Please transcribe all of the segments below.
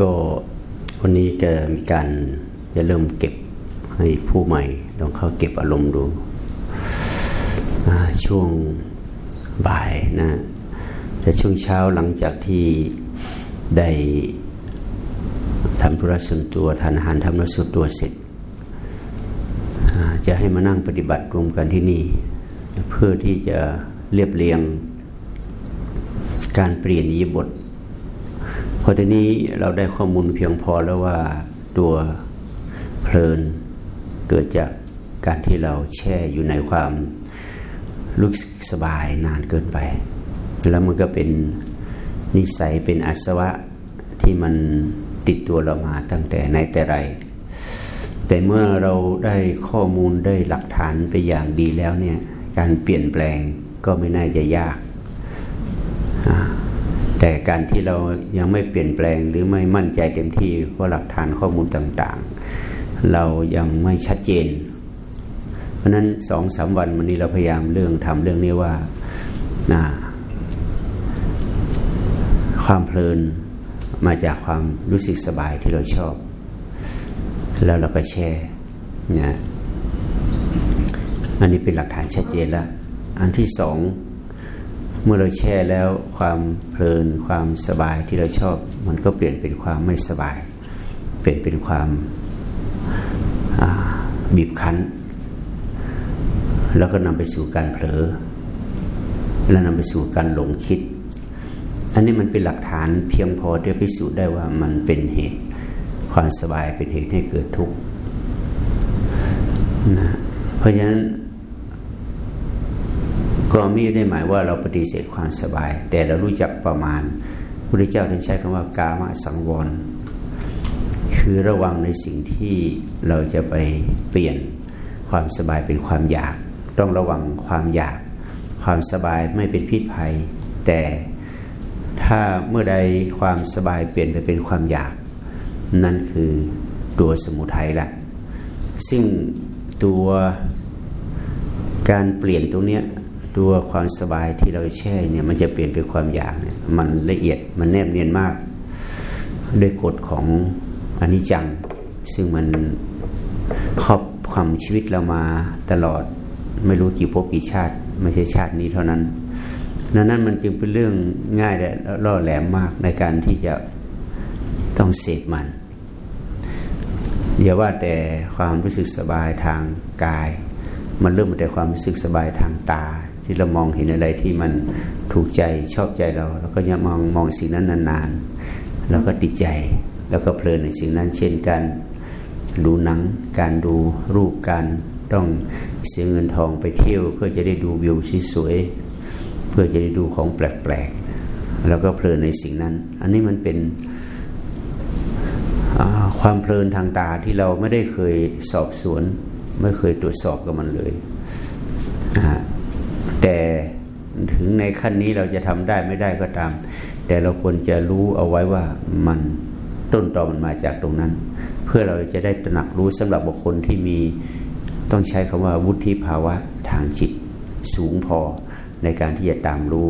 ก็วันนี้จะมีการจะเริ่มเก็บให้ผู้ใหม่ลองเข้าเก็บอารมณ์ดู ช่วงบ่ายนะ แต่ช่วงเช้าหลังจากที่ได้ทำธุระส่วนตัวทานอาหารทำธุระส่วนตัวเสร็จ จะให้มานั่งปฏิบัติรวมกันที่นี่ เพื่อที่จะเรียบเรียงการเปลี่ยนยีบท อทีนี้เราได้ข้อมูลเพียงพอแล้วว่าตัวเพลินเกิดจากการที่เราแช่อยู่ในความรู้สึกสบายนานเกินไป แล้วมันก็เป็นนิสัยเป็นอาสวะที่มันติดตัวเรามาตั้งแต่ในแต่ไร แต่เมื่อเราได้ข้อมูลได้หลักฐานไปอย่างดีแล้วเนี่ยการเปลี่ยนแปลงก็ไม่น่าจะยาก แต่การที่เรายังไม่เปลี่ยนแปลงหรือไม่มั่นใจเต็มที่ว่าหลักฐานข้อมูลต่างๆ เรายังไม่ชัดเจน เพราะนั้นสองสามวันวันนี้เราพยายามเรื่องทำเรื่องนี้ว่านะความเพลินมาจากความรู้สึกสบายที่เราชอบ แล้วเราก็แช่นะอันนี้เป็นหลักฐานชัดเจนแล้ว อันที่สอง มื่อเราแช่แล้วความเพลินความสบายที่เราชอบ มันก็เปลี่ยนเป็นความไม่สบาย เปลี่ยนเป็นความบีบคั้น แล้วก็นำไปสู่การเผลอ แล้วนำไปสู่การหลงคิด อันนี้มันเป็นหลักฐานเพียงพอที่จะพิสูจน์ได้ว่ามันเป็นเหตุความสบายเป็นเหตุให้เกิดทุกข์นะเพราะฉะนั้น ก็ไม่ได้หมายว่าเราปฏิเสธความสบาย แต่เรารู้จักประมาณพระเจ้าท่านใช้คำว่ากามสังวร คือระวังในสิ่งที่เราจะไปเปลี่ยนความสบายเป็นความอยาก ต้องระวังความอยาก ความสบายไม่เป็นพิษภัย แต่ถ้าเมื่อใดความสบายเปลี่ยนไปเป็นความอยาก นั่นคือตัวสมุทัยละซึ่งตัวการเปลี่ยนตรงนี้ ตัวความสบายที่เราแช่เนี่ยมันจะเปลี่ยนเป็นความอยากเนี่ยมันละเอียดมันแนบเนียนมากด้วยกฎของอนิจจัง ซึ่งมันครอบความชีวิตเรามาตลอดไม่รู้กี่ภพกี่ชาติ ไม่ใช่ชาตินี้เท่านั้นดังนั้นมันจึงเป็นเรื่องง่ายและล่อแหลมมากในการที่จะต้องเสพมันอย่าว่าแต่ความรู้สึกสบายทางกาย มันเริ่มมาแต่ความรู้สึกสบายทางตา ที่เรามองเห็นอะไรที่มันถูกใจชอบใจเรา แล้วก็ยังมองมองสิ่งนั้นนานๆ แล้วก็ติดใจ แล้วก็เพลินในสิ่งนั้น เช่นการดูหนัง การดูรูปการต้องเสียเงินทองไปเที่ยวเพื่อจะได้ดูวิวสวยๆเพื่อจะได้ดูของแปลกๆ แล้วก็เพลินในสิ่งนั้น อันนี้มันเป็นความเพลินทางตาที่เราไม่ได้เคยสอบสวน ไม่เคยตรวจสอบกับมันเลย แต่ถึงในขั้นนี้เราจะทำได้ไม่ได้ก็ตาม แต่เราควรจะรู้เอาไว้ว่ามันต้นตอมันมาจากตรงนั้น เพื่อเราจะได้ตระหนักรู้สำหรับบุคคลที่มีต้องใช้คำว่าวุฒิภาวะทางจิตสูงพอในการที่จะตามรู้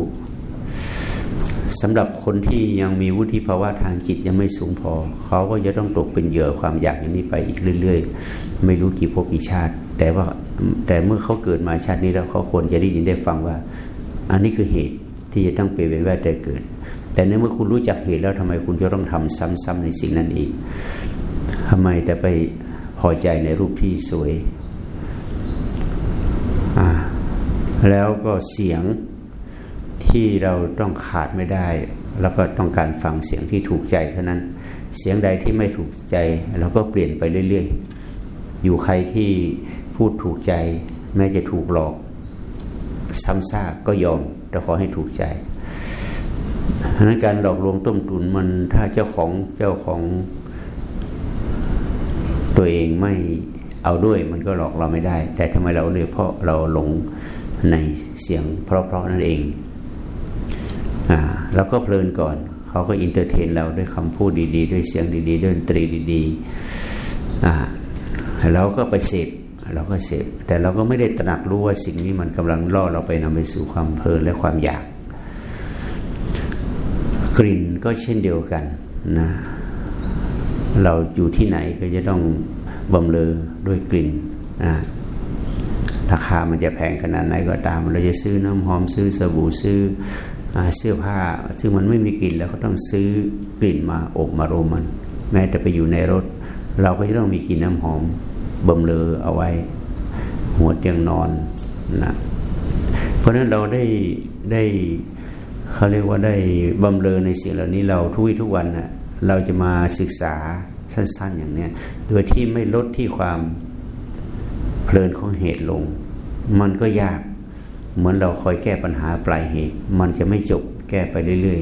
สำหรับคนที่ยังมีวุฒิภาวะทางจิตยังไม่สูงพอ เขาก็จะต้องตกเป็นเหยื่อความอยากอย่างนี้ไปอีกเรื่อย ๆ ไม่รู้กี่ภพกี่ชาติ แต่ว่าแต่เมื่อเขาเกิดมาชาตินี้แล้วเขาควรจะได้ยินได้ฟังว่า อันนี้คือเหตุที่จะต้องเปลี่ยนแวดแต่เกิด แต่ในเมื่อคุณรู้จักเหตุแล้วทำไมคุณจะต้องทำซ้ำๆในสิ่งนั้นอีกทำไมแต่ไปพอใจในรูปที่สวยอ่าแล้วก็เสียง ที่เราต้องขาดไม่ได้ แล้วก็ต้องการฟังเสียงที่ถูกใจเท่านั้น เสียงใดที่ไม่ถูกใจเราก็เปลี่ยนไปเรื่อยๆ อยู่ใครที่พูดถูกใจแม้จะถูกหลอก ซ้ำซากก็ยอมแต่ขอให้ถูกใจเพราะนั้นการหลอกลวงต้มตุ๋นมันถ้าเจ้าของเจ้าของตัวเองไม่เอาด้วยมันก็หลอกเราไม่ได้ แต่ทำไมเราเลยเพราะเราหลงในเสียงเพราะๆนั่นเอง เราก็เพลินก่อน เขาก็ entertain เราด้วยคำพูดดี ๆ ด้วยเสียงดีๆด้วยดนตรีดีๆเราก็ไปเสพเราก็เสพแต่เราก็ไม่ได้ตระหนักรู้ว่าสิ่งนี้มันกำลังล่อเราไปนำไปสู่ความเพลินและความอยาก กลิ่นก็เช่นเดียวกันนะเราอยู่ที่ไหนก็จะต้องบำเรอด้วยกลิ่นนะราคามันจะแพงขนาดไหนก็ตาม เราจะซื้อน้ำหอมซื้อสบู่ซื้อ เสื้อผ้า ซึ่งมันไม่มีกลิ่นแล้วก็ต้องซื้อกลิ่นมาอบมาโรมัน แม้แต่ไปอยู่ในรถ เราก็จะต้องมีกลิ่นน้ำหอมบำเรอเอาไว้ หัวเตียงนอนนะเพราะฉะนั้นเราได้ได้เขาเรียกว่าได้บำเรอในสิ่งเหล่านี้เราทุกทุกวันนะเราจะมาศึกษาสั้น ๆ อย่างนี้โดยที่ไม่ลดที่ความเพลินของเหตุลง มันก็ยาก เหมือนเราคอยแก้ปัญหาปลายเหตุ มันจะไม่จบแก้ไปเรื่อย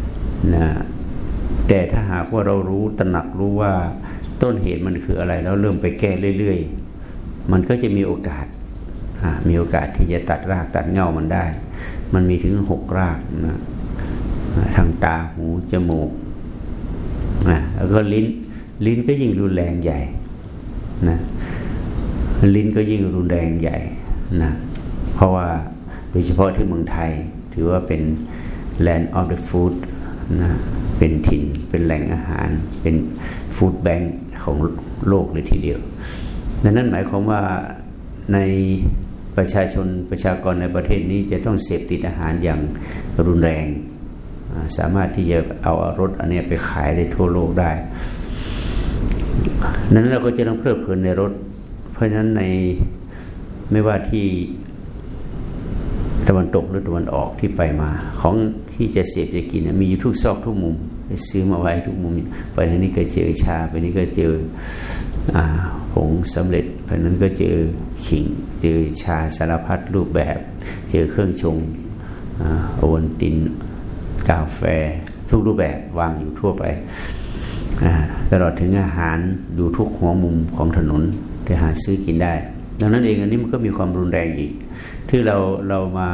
ๆนะแต่ถ้าหากว่าเรารู้ตระหนักรู้ว่าต้นเหตุมันคืออะไรแล้วเริ่มไปแก้เรื่อยๆ มันก็จะมีโอกาสมีโอกาสที่จะตัดรากตัดเงามันได้ มันมีถึงหกรากนะทางตาหูจมูกนะแล้วก็ลิ้น ลิ้นก็ยิ่งรุนแรงใหญ่นะลิ้นก็ยิ่งรุนแรงใหญ่นะ เพราะว่าโดยเฉพาะที่เมืองไทย ถือว่าเป็น land of the food นะเป็นถิ่นเป็นแหล่งอาหาร เป็นฟู้ดแบงค์ของโลกเลยทีเดียว ดังนั้นหมายความว่าในประชาชนประชากรในประเทศนี้จะต้องเสพติดอาหารอย่างรุนแรง สามารถที่จะเอารถอันนี้ไปขายได้ทั่วโลกได้ นั้นเราก็จะต้องเพลิดเพลินในรถ เพราะฉะนั้นในไม่ว่าที่ ตะวันตกหรือตะวันออกที่ไปมา ของที่จะเสพจะกินมีอยู่ทุกซอกทุกมุมไปซื้อมาไว้ทุกมุมไปทางนี้ก็เจอชาไปนี้ก็เจอผงสำเร็จเพราะนั้นก็เจอขิงเจอชาสารพัดรูปแบบ เจอเครื่องชงโอวันตินกาแฟ ทุกรูปแบบวางอยู่ทั่วไปตลอดถึงอาหารดูทุกหัวมุมของถนนที่หาซื้อกินได้ ดังนั้นเองอันนี้มันก็มีความรุนแรงอีก ที่เราเรามา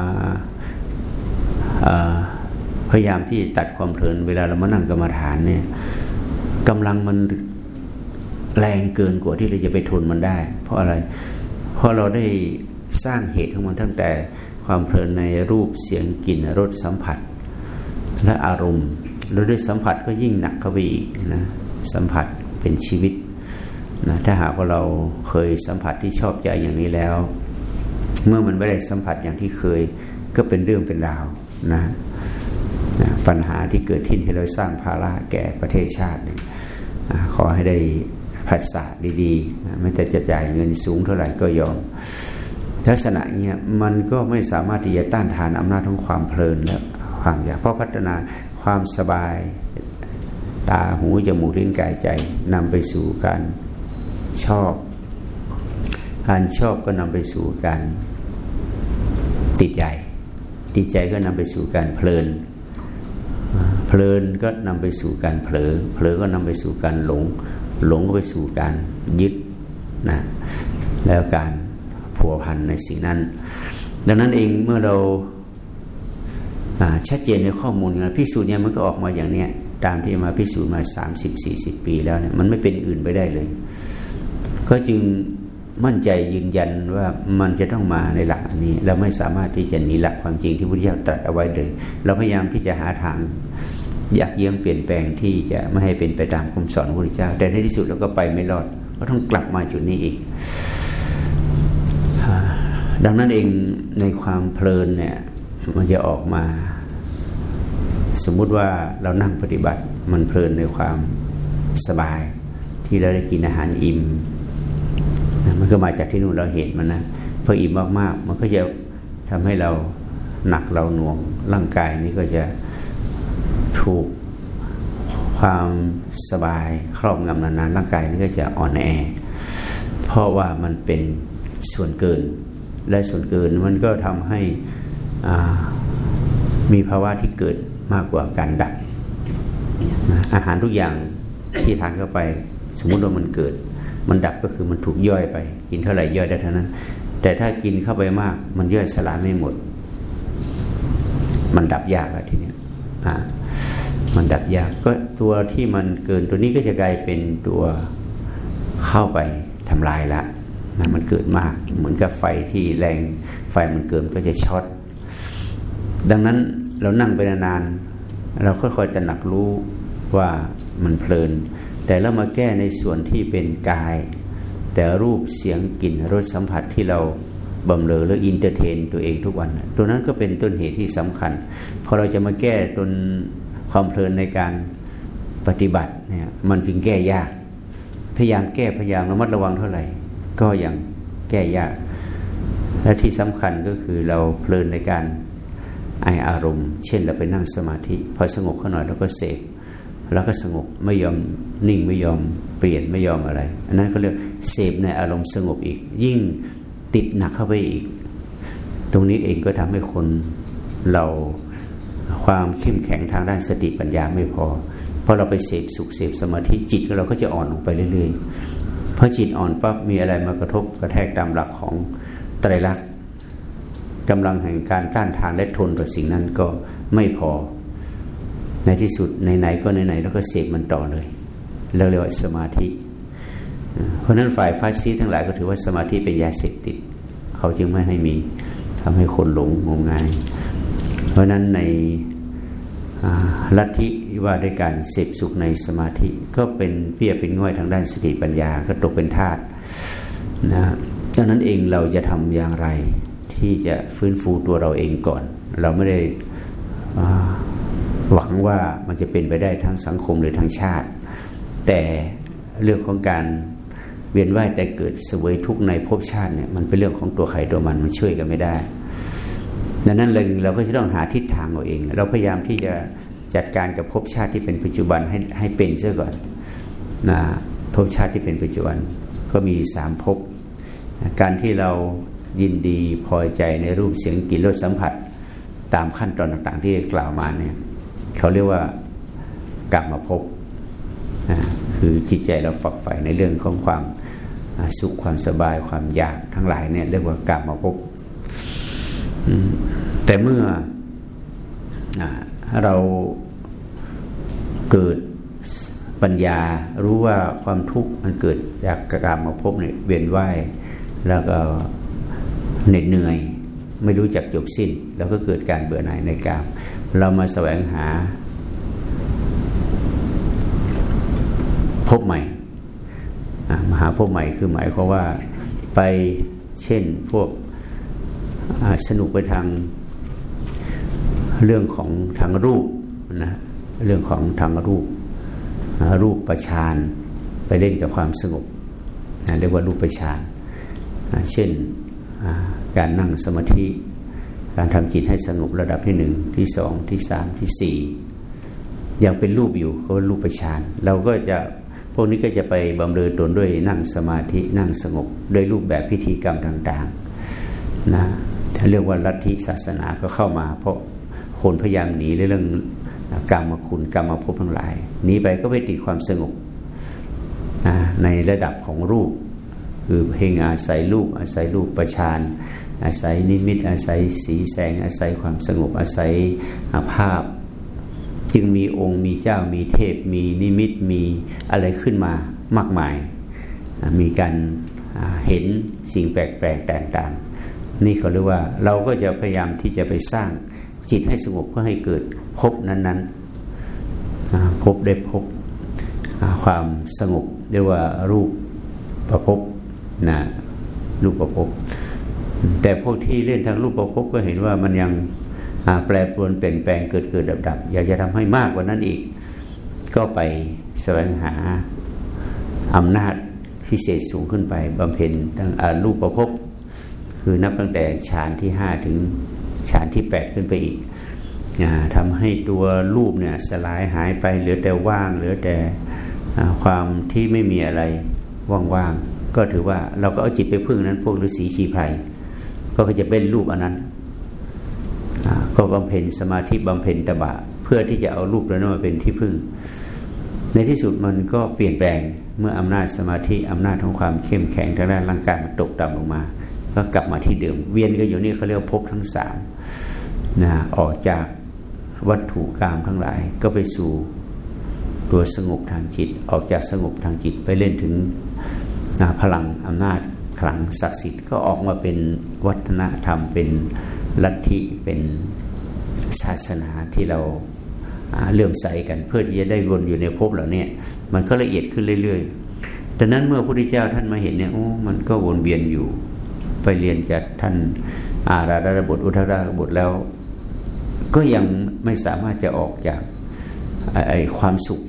พยายามที่ตัดความเพลิน เวลาเรามานั่งกรรมฐานเนี่ยกำลังมันแรงเกินกว่าที่เราจะไปทนมันได้ เพราะอะไร เพราะเราได้สร้างเหตุของมันตั้งแต่ความเพลินในรูปเสียงกลิ่นรสสัมผัส และอารมณ์เราด้วยสัมผัสก็ยิ่งหนักเข้าไปอีกนะสัมผัสเป็นชีวิตนะถ้าหากว่าเราเคยสัมผัสที่ชอบใจอย่างนี้แล้ว เมื่อมันไม่ได้สัมผัสอย่างที่เคย ก็เป็นเรื่องเป็นราวนะนะปัญหาที่เกิดที่ที่เราสร้างภาระแก่ประเทศชาตินะขอให้ได้ผัสสะดีๆไม่แต่จะจ่ายเงินสูงเท่าไหร่ก็ยอมลักษณะเนี้ยมันก็ไม่สามารถที่จะต้านทานอำนาจของความเพลินและความอยากเพราะพัฒนาความสบายตาหูจมูกลิ้นกายใจนำไปสู่การชอบ การชอบก็นำไปสู่การ ติดใจ ติดใจก็นำไปสู่การเพลิน เพลินก็นำไปสู่การเผลอ เผลอก็นำไปสู่การหลง หลงก็ไปสู่การยึดนะแล้วการผัวพันในสิ่งนั้น ดังนั้นเองเมื่อเราชัดเจนในข้อมูลนะพิสูจน์เนี่ยมันก็ออกมาอย่างเนี้ยตามที่มาพิสูจน์มา 30-40 ปีแล้วเนี่ยมันไม่เป็นอื่นไปได้เลย ก็จึง มั่นใจยืนยันว่ามันจะต้องมาในหลักนี้ เราไม่สามารถที่จะหนีหลักความจริงที่พุทธเจ้าตรัสเอาไว้เลย เราพยายามที่จะหาทางอยากเยื้องเปลี่ยนแปลงที่จะไม่ให้เป็นไปตามคำสอนพระพุทธเจ้า แต่ในที่สุดเราก็ไปไม่รอด ก็ต้องกลับมาจุดนี้อีก ดังนั้นเองในความเพลินเนี่ยมันจะออกมา สมมุติว่าเรานั่งปฏิบัติมันเพลินในความสบาย ที่เราได้กินอาหารอิ่ม มันก็มาจากที่นู่นเราเห็นมันนะพออิ่มมากๆ มันก็จะทำให้เราหนักเราหน่วงร่างกายนี้ก็จะถูกความสบายครอบงำนานๆร่างกายนี้ก็จะอ่อนแอ เพราะว่ามันเป็นส่วนเกิน และส่วนเกินมันก็ทำให้มีภาวะที่เกิดมากกว่าการดับ อาหารทุกอย่างที่ทานเข้าไป สมมุติว่ามันเกิด มันดับก็คือมันถูกย่อยไป กินเท่าไหร่ย่อยได้เท่านั้น แต่ถ้ากินเข้าไปมาก มันย่อยสลายไม่หมด มันดับยากอะทีนี้อ่ามันดับยากก็ตัวที่มันเกินตัวนี้ก็จะกลายเป็นตัวเข้าไปทำลายละนะมันเกิดมาก เหมือนกับไฟที่แรงไฟมันเกินก็จะช็อตดังนั้นเรานั่งไปนานๆเราค่อยๆจะหนักรู้ว่ามันเพลิน แต่เรามาแก้ในส่วนที่เป็นกาย แต่รูปเสียงกลิ่นรสสัมผัสที่เราบำเรอหรือ entertain ตัวเองทุกวัน ตัวนั้นก็เป็นต้นเหตุที่สำคัญ พอเราจะมาแก้ตนความเพลินในการปฏิบัติเนี่ยมันจึงแก้ยาก พยายามแก้พยายามระมัดระวังเท่าไหร่ ก็ยังแก้ยาก และที่สำคัญก็คือเราเพลินในการไอ้อารมณ์ เช่นเราไปนั่งสมาธิ พอสงบเข้าหน่อยเราก็เสพ แล้วก็สงบไม่ยอมนิ่งไม่ยอมเปลี่ยนไม่ยอมอะไร อันนั้นเขาเรียกเสพในอารมณ์สงบอีก ยิ่งติดหนักเข้าไปอีก ตรงนี้เองก็ทำให้คนเราความเข้มแข็งทางด้านสติปัญญาไม่พอพอเราไปเสพสุขเสพสมาธิจิตเราก็จะอ่อนลงไปเรื่อยๆพอจิตอ่อนปั๊บมีอะไรมากระทบกระแทกตามหลักของไตรลักษณ์กำลังแห่งการต้านทานและทนต่อสิ่งนั้นก็ไม่พอ ในที่สุดไหนๆก็ไหนๆแล้วก็เสพมันต่อเลยเราเรียกว่าสมาธิ เพราะนั้นฝ่ายฟาซีทั้งหลายก็ถือว่าสมาธิเป็นยาเสพติด เขาจึงไม่ให้มีทำให้คนหลงงมงาย เพราะนั้นในลัทธิว่าด้วยการเสพสุขในสมาธิ ก็เป็นเปี้ยเป็นง่อยทางด้านสติปัญญาก็ตกเป็นทาสนะดังนั้นเองเราจะทำอย่างไรที่จะฟื้นฟูตัวเราเองก่อน เราไม่ได้ หวังว่ามันจะเป็นไปได้ทั้งสังคมหรือทั้งชาติ แต่เรื่องของการเวียนว่ายแต่เกิดสวยทุกในภพชาติเนี่ยมันเป็นเรื่องของตัวใครตัวมันมันช่วยกันไม่ได้ ดังนั้นเลยเราก็จะต้องหาทิศทางเราเอง เราพยายามที่จะจัดการกับภพชาติที่เป็นปัจจุบันให้ให้เป็นเสียก่อนนะภพชาติที่เป็นปัจจุบันก็มีสามภพการที่เรายินดีพอใจในรูปเสียงกลิ่นรสสัมผัส ตามขั้นตอนต่างๆ ที่กล่าวมาเนี่ย เขาเรียกว่ากรรมภพคือจิตใจเราฝักใฝ่ในเรื่องของความสุขความสบายความอยากทั้งหลายเนี่ยเรียกว่ากรรมภพแต่เมื่อเราเกิดปัญญารู้ว่าความทุกข์มันเกิดจากกรรมมาพบเนี่ยเวียนว่ายแล้วก็เหน็ดเหนื่อย ไม่รู้จักจบสิ้น แล้วก็เกิดการเบื่อหน่ายในกรรม เรามาแสวงหา พบใหม่มหาพบใหม่คือหมายความว่าไปเช่นพวกสนุกไปทางเรื่องของทางรูปนะเรื่องของทางรูปรูปประชานไปเล่นกับความสงบเรียกว่ารูปประชานเช่นการนั่งสมาธิ การทำจิตให้สงบระดับที่หนึ่งที่สองที่สามที่สี่ยังเป็นรูปอยู่เขารูปประชานเราก็จะพวกนี้ก็จะไปบำเรอตนด้วยนั่งสมาธินั่งสงบด้วยรูปแบบพิธีกรรมต่างๆนะถ้าเรียกว่าลัทธิศาสนาก็เข้ามา เพราะคนพยายามหนีเรื่องกรรมคุณกรรมภพทั้งหลายหนีไปก็ไปติดความสงบในระดับของรูป คือเพ่งอาศัยรูปอาศัยรูปประชาน อาศัยนิมิต อาศัยสีแสง อาศัยความสงบ อาศัยภาพ จึงมีองค์มีเจ้ามีเทพ มีนิมิตมีอะไรขึ้นมามากมาย มีการเห็นสิ่งแปลกๆแตกต่างนี่เขาเรียกว่าเราก็จะพยายามที่จะไปสร้างจิตให้สงบเพื่อให้เกิดพบนั้นๆพบได้พบความสงบเรียกว่ารูปประพบนะรูปประพบ แต่พวกที่เล่นทางรูปประพบก็เห็นว่ามันยังแปรปรวนเปลี่ยนแปลงเกิดเกิดดับดับอยากจะทำให้มากกว่านั้นอีก ก็ไปแสวงหาอำนาจพิเศษสูงขึ้นไปบำเพ็ญทั้งรูปประพบคือนับตั้งแต่ฌานที่ห้าถึงฌานที่แปดขึ้นไปอีกทำให้ตัวรูปเนี่ยสลายหายไปเหลือแต่ว่างเหลือแต่ความที่ไม่มีอะไรว่างๆก็ถือว่าเราก็เอาจิตไปพึ่งนั้นพวกฤาษีชีไพร ก็จะเป็นรูปอันนั้น ก็บำเพ็ญสมาธิบำเพ็ญตบะ เพื่อที่จะเอารูปนั้นมาเป็นที่พึ่ง ในที่สุดมันก็เปลี่ยนแปลงเมื่ออำนาจสมาธิอำนาจของความเข้มแข็งทางด้านร่างกายมันตกต่ำลงมา ก็กลับมาที่เดิม เวียนก็อยู่นี่เขาเรียกพบทั้งสามนะออกจากวัตถุกรรมทั้งหลายก็ไปสู่ตัวสงบทางจิต ออกจากสงบทางจิตไปเล่นถึงพลังอำนาจ ขลังศักดิ์สิทธิ์ก็ออกมาเป็นวัฒนธรรม เป็นลัทธิเป็นศาสนาที่เราเลื่อมใสกันเพื่อที่จะได้วนอยู่ในภพเหล่านี้มันก็ละเอียดขึ้นเรื่อยๆดังนั้นเมื่อพระพุทธเจ้าท่านมาเห็นเนี่ยโอ้มันก็วนเวียนอยู่ไปเรียนจากท่านอาราดาบทอุทาราบทแล้ว ก็ยังไม่สามารถจะออกจากไอความสุข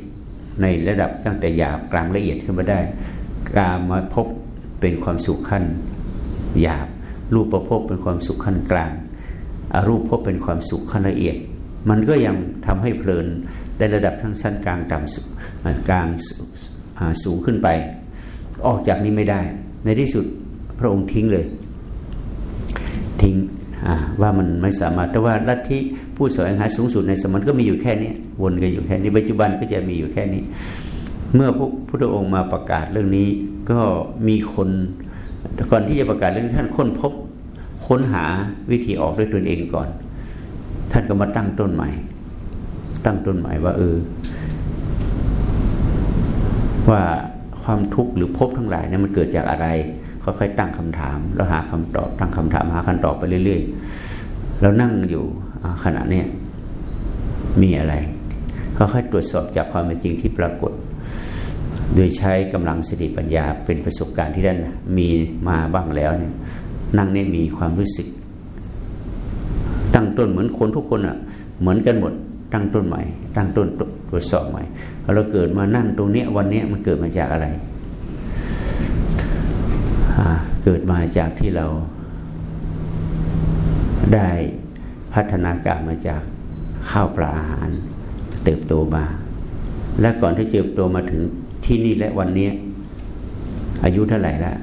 ในระดับตั้งแต่หยาบกลางละเอียดขึ้นมาได้ การมาพบ เป็นความสุขขั้นหยาบ รูปประพบเป็นความสุขขั้นกลางอารูปพบเป็นความสุขขั้นละเอียด มันก็ยังทำให้เพลินในระดับทั้งชั้นกลางต่ำกลางสูงขึ้นไป ออกจากนี้ไม่ได้ ในที่สุดพระองค์ทิ้งเลย ทิ้งว่ามันไม่สามารถแต่ว่าลัทธิผู้แสวงหาสูงสุดในสมัยก็มีอยู่แค่นี้วนกันอยู่แค่นี้ปัจจุบันก็จะมีอยู่แค่นี้ เมื่อพระพุทธองค์มาประกาศเรื่องนี้ก็มีคนก่อนที่จะประกาศเรื่องท่านค้นพบค้นหาวิธีออกด้วยตนเองก่อน ท่านก็มาตั้งต้นใหม่ ตั้งต้นใหม่ว่าเออว่าความทุกข์หรือภพทั้งหลายเนี่ยมันเกิดจากอะไรค่อยๆตั้งคำถาม แล้วหาคำตอบ ตั้งคำถามหาคำตอบไปเรื่อยๆเรานั่งอยู่ขณะนี้มีอะไรค่อยๆตรวจสอบจากความเป็นจริงที่ปรากฏ โดยใช้กำลังสติปัญญาเป็นประสบการณ์ที่ท่านมีมาบ้างแล้วเนี่ยนั่งเนี่ยมีความรู้สึก ตั้งต้นเหมือนคนทุกคนอะ่ะเหมือนกันหมดตั้งต้นใหม่ ตั้งต้นตรวจสอบใหม่เราเกิดมานั่งตรงเนี้ยวันเนี้ยมันเกิดมาจากอะไรเกิดมาจากที่เราได้พัฒนาการมาจากข้าวปลาอาหาร เติบโตมา และก่อนที่เติบโตมาถึง ที่นี่และวันนี้อายุเท่าไหร่ละ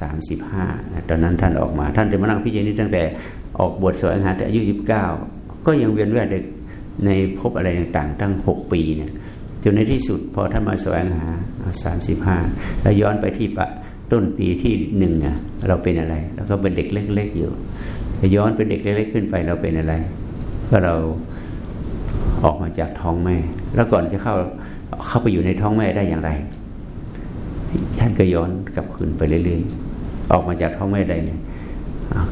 สามสิบห้าตอนนั้นท่านออกมา ท่านจะมานั่งพิจารณาตั้งแต่ออกบทสวดงานแต่อายุยี่สิบเก้าก็ยังเวียนว่ายในพบอะไรต่างๆ ตั้งหกปีเนี่ยจนในที่สุดพอท่านมาสวงหาสามสิบห้าแล้วย้อนไปที่ปะต้นปีที่หนึ่งอะเราเป็นอะไรเราก็เป็นเด็กเล็ก ๆ อยู่ย้อนเป็นเด็กเล็กๆขึ้นไปเราเป็นอะไร ก็เราออกมาจากท้องแม่ แล้วก่อนจะเข้า เข้าไปอยู่ในท้องแม่ได้อย่างไร ท่านก็ย้อนกลับคืนไปเรื่อยๆ ออกมาจากท้องแม่ได้เนี่ย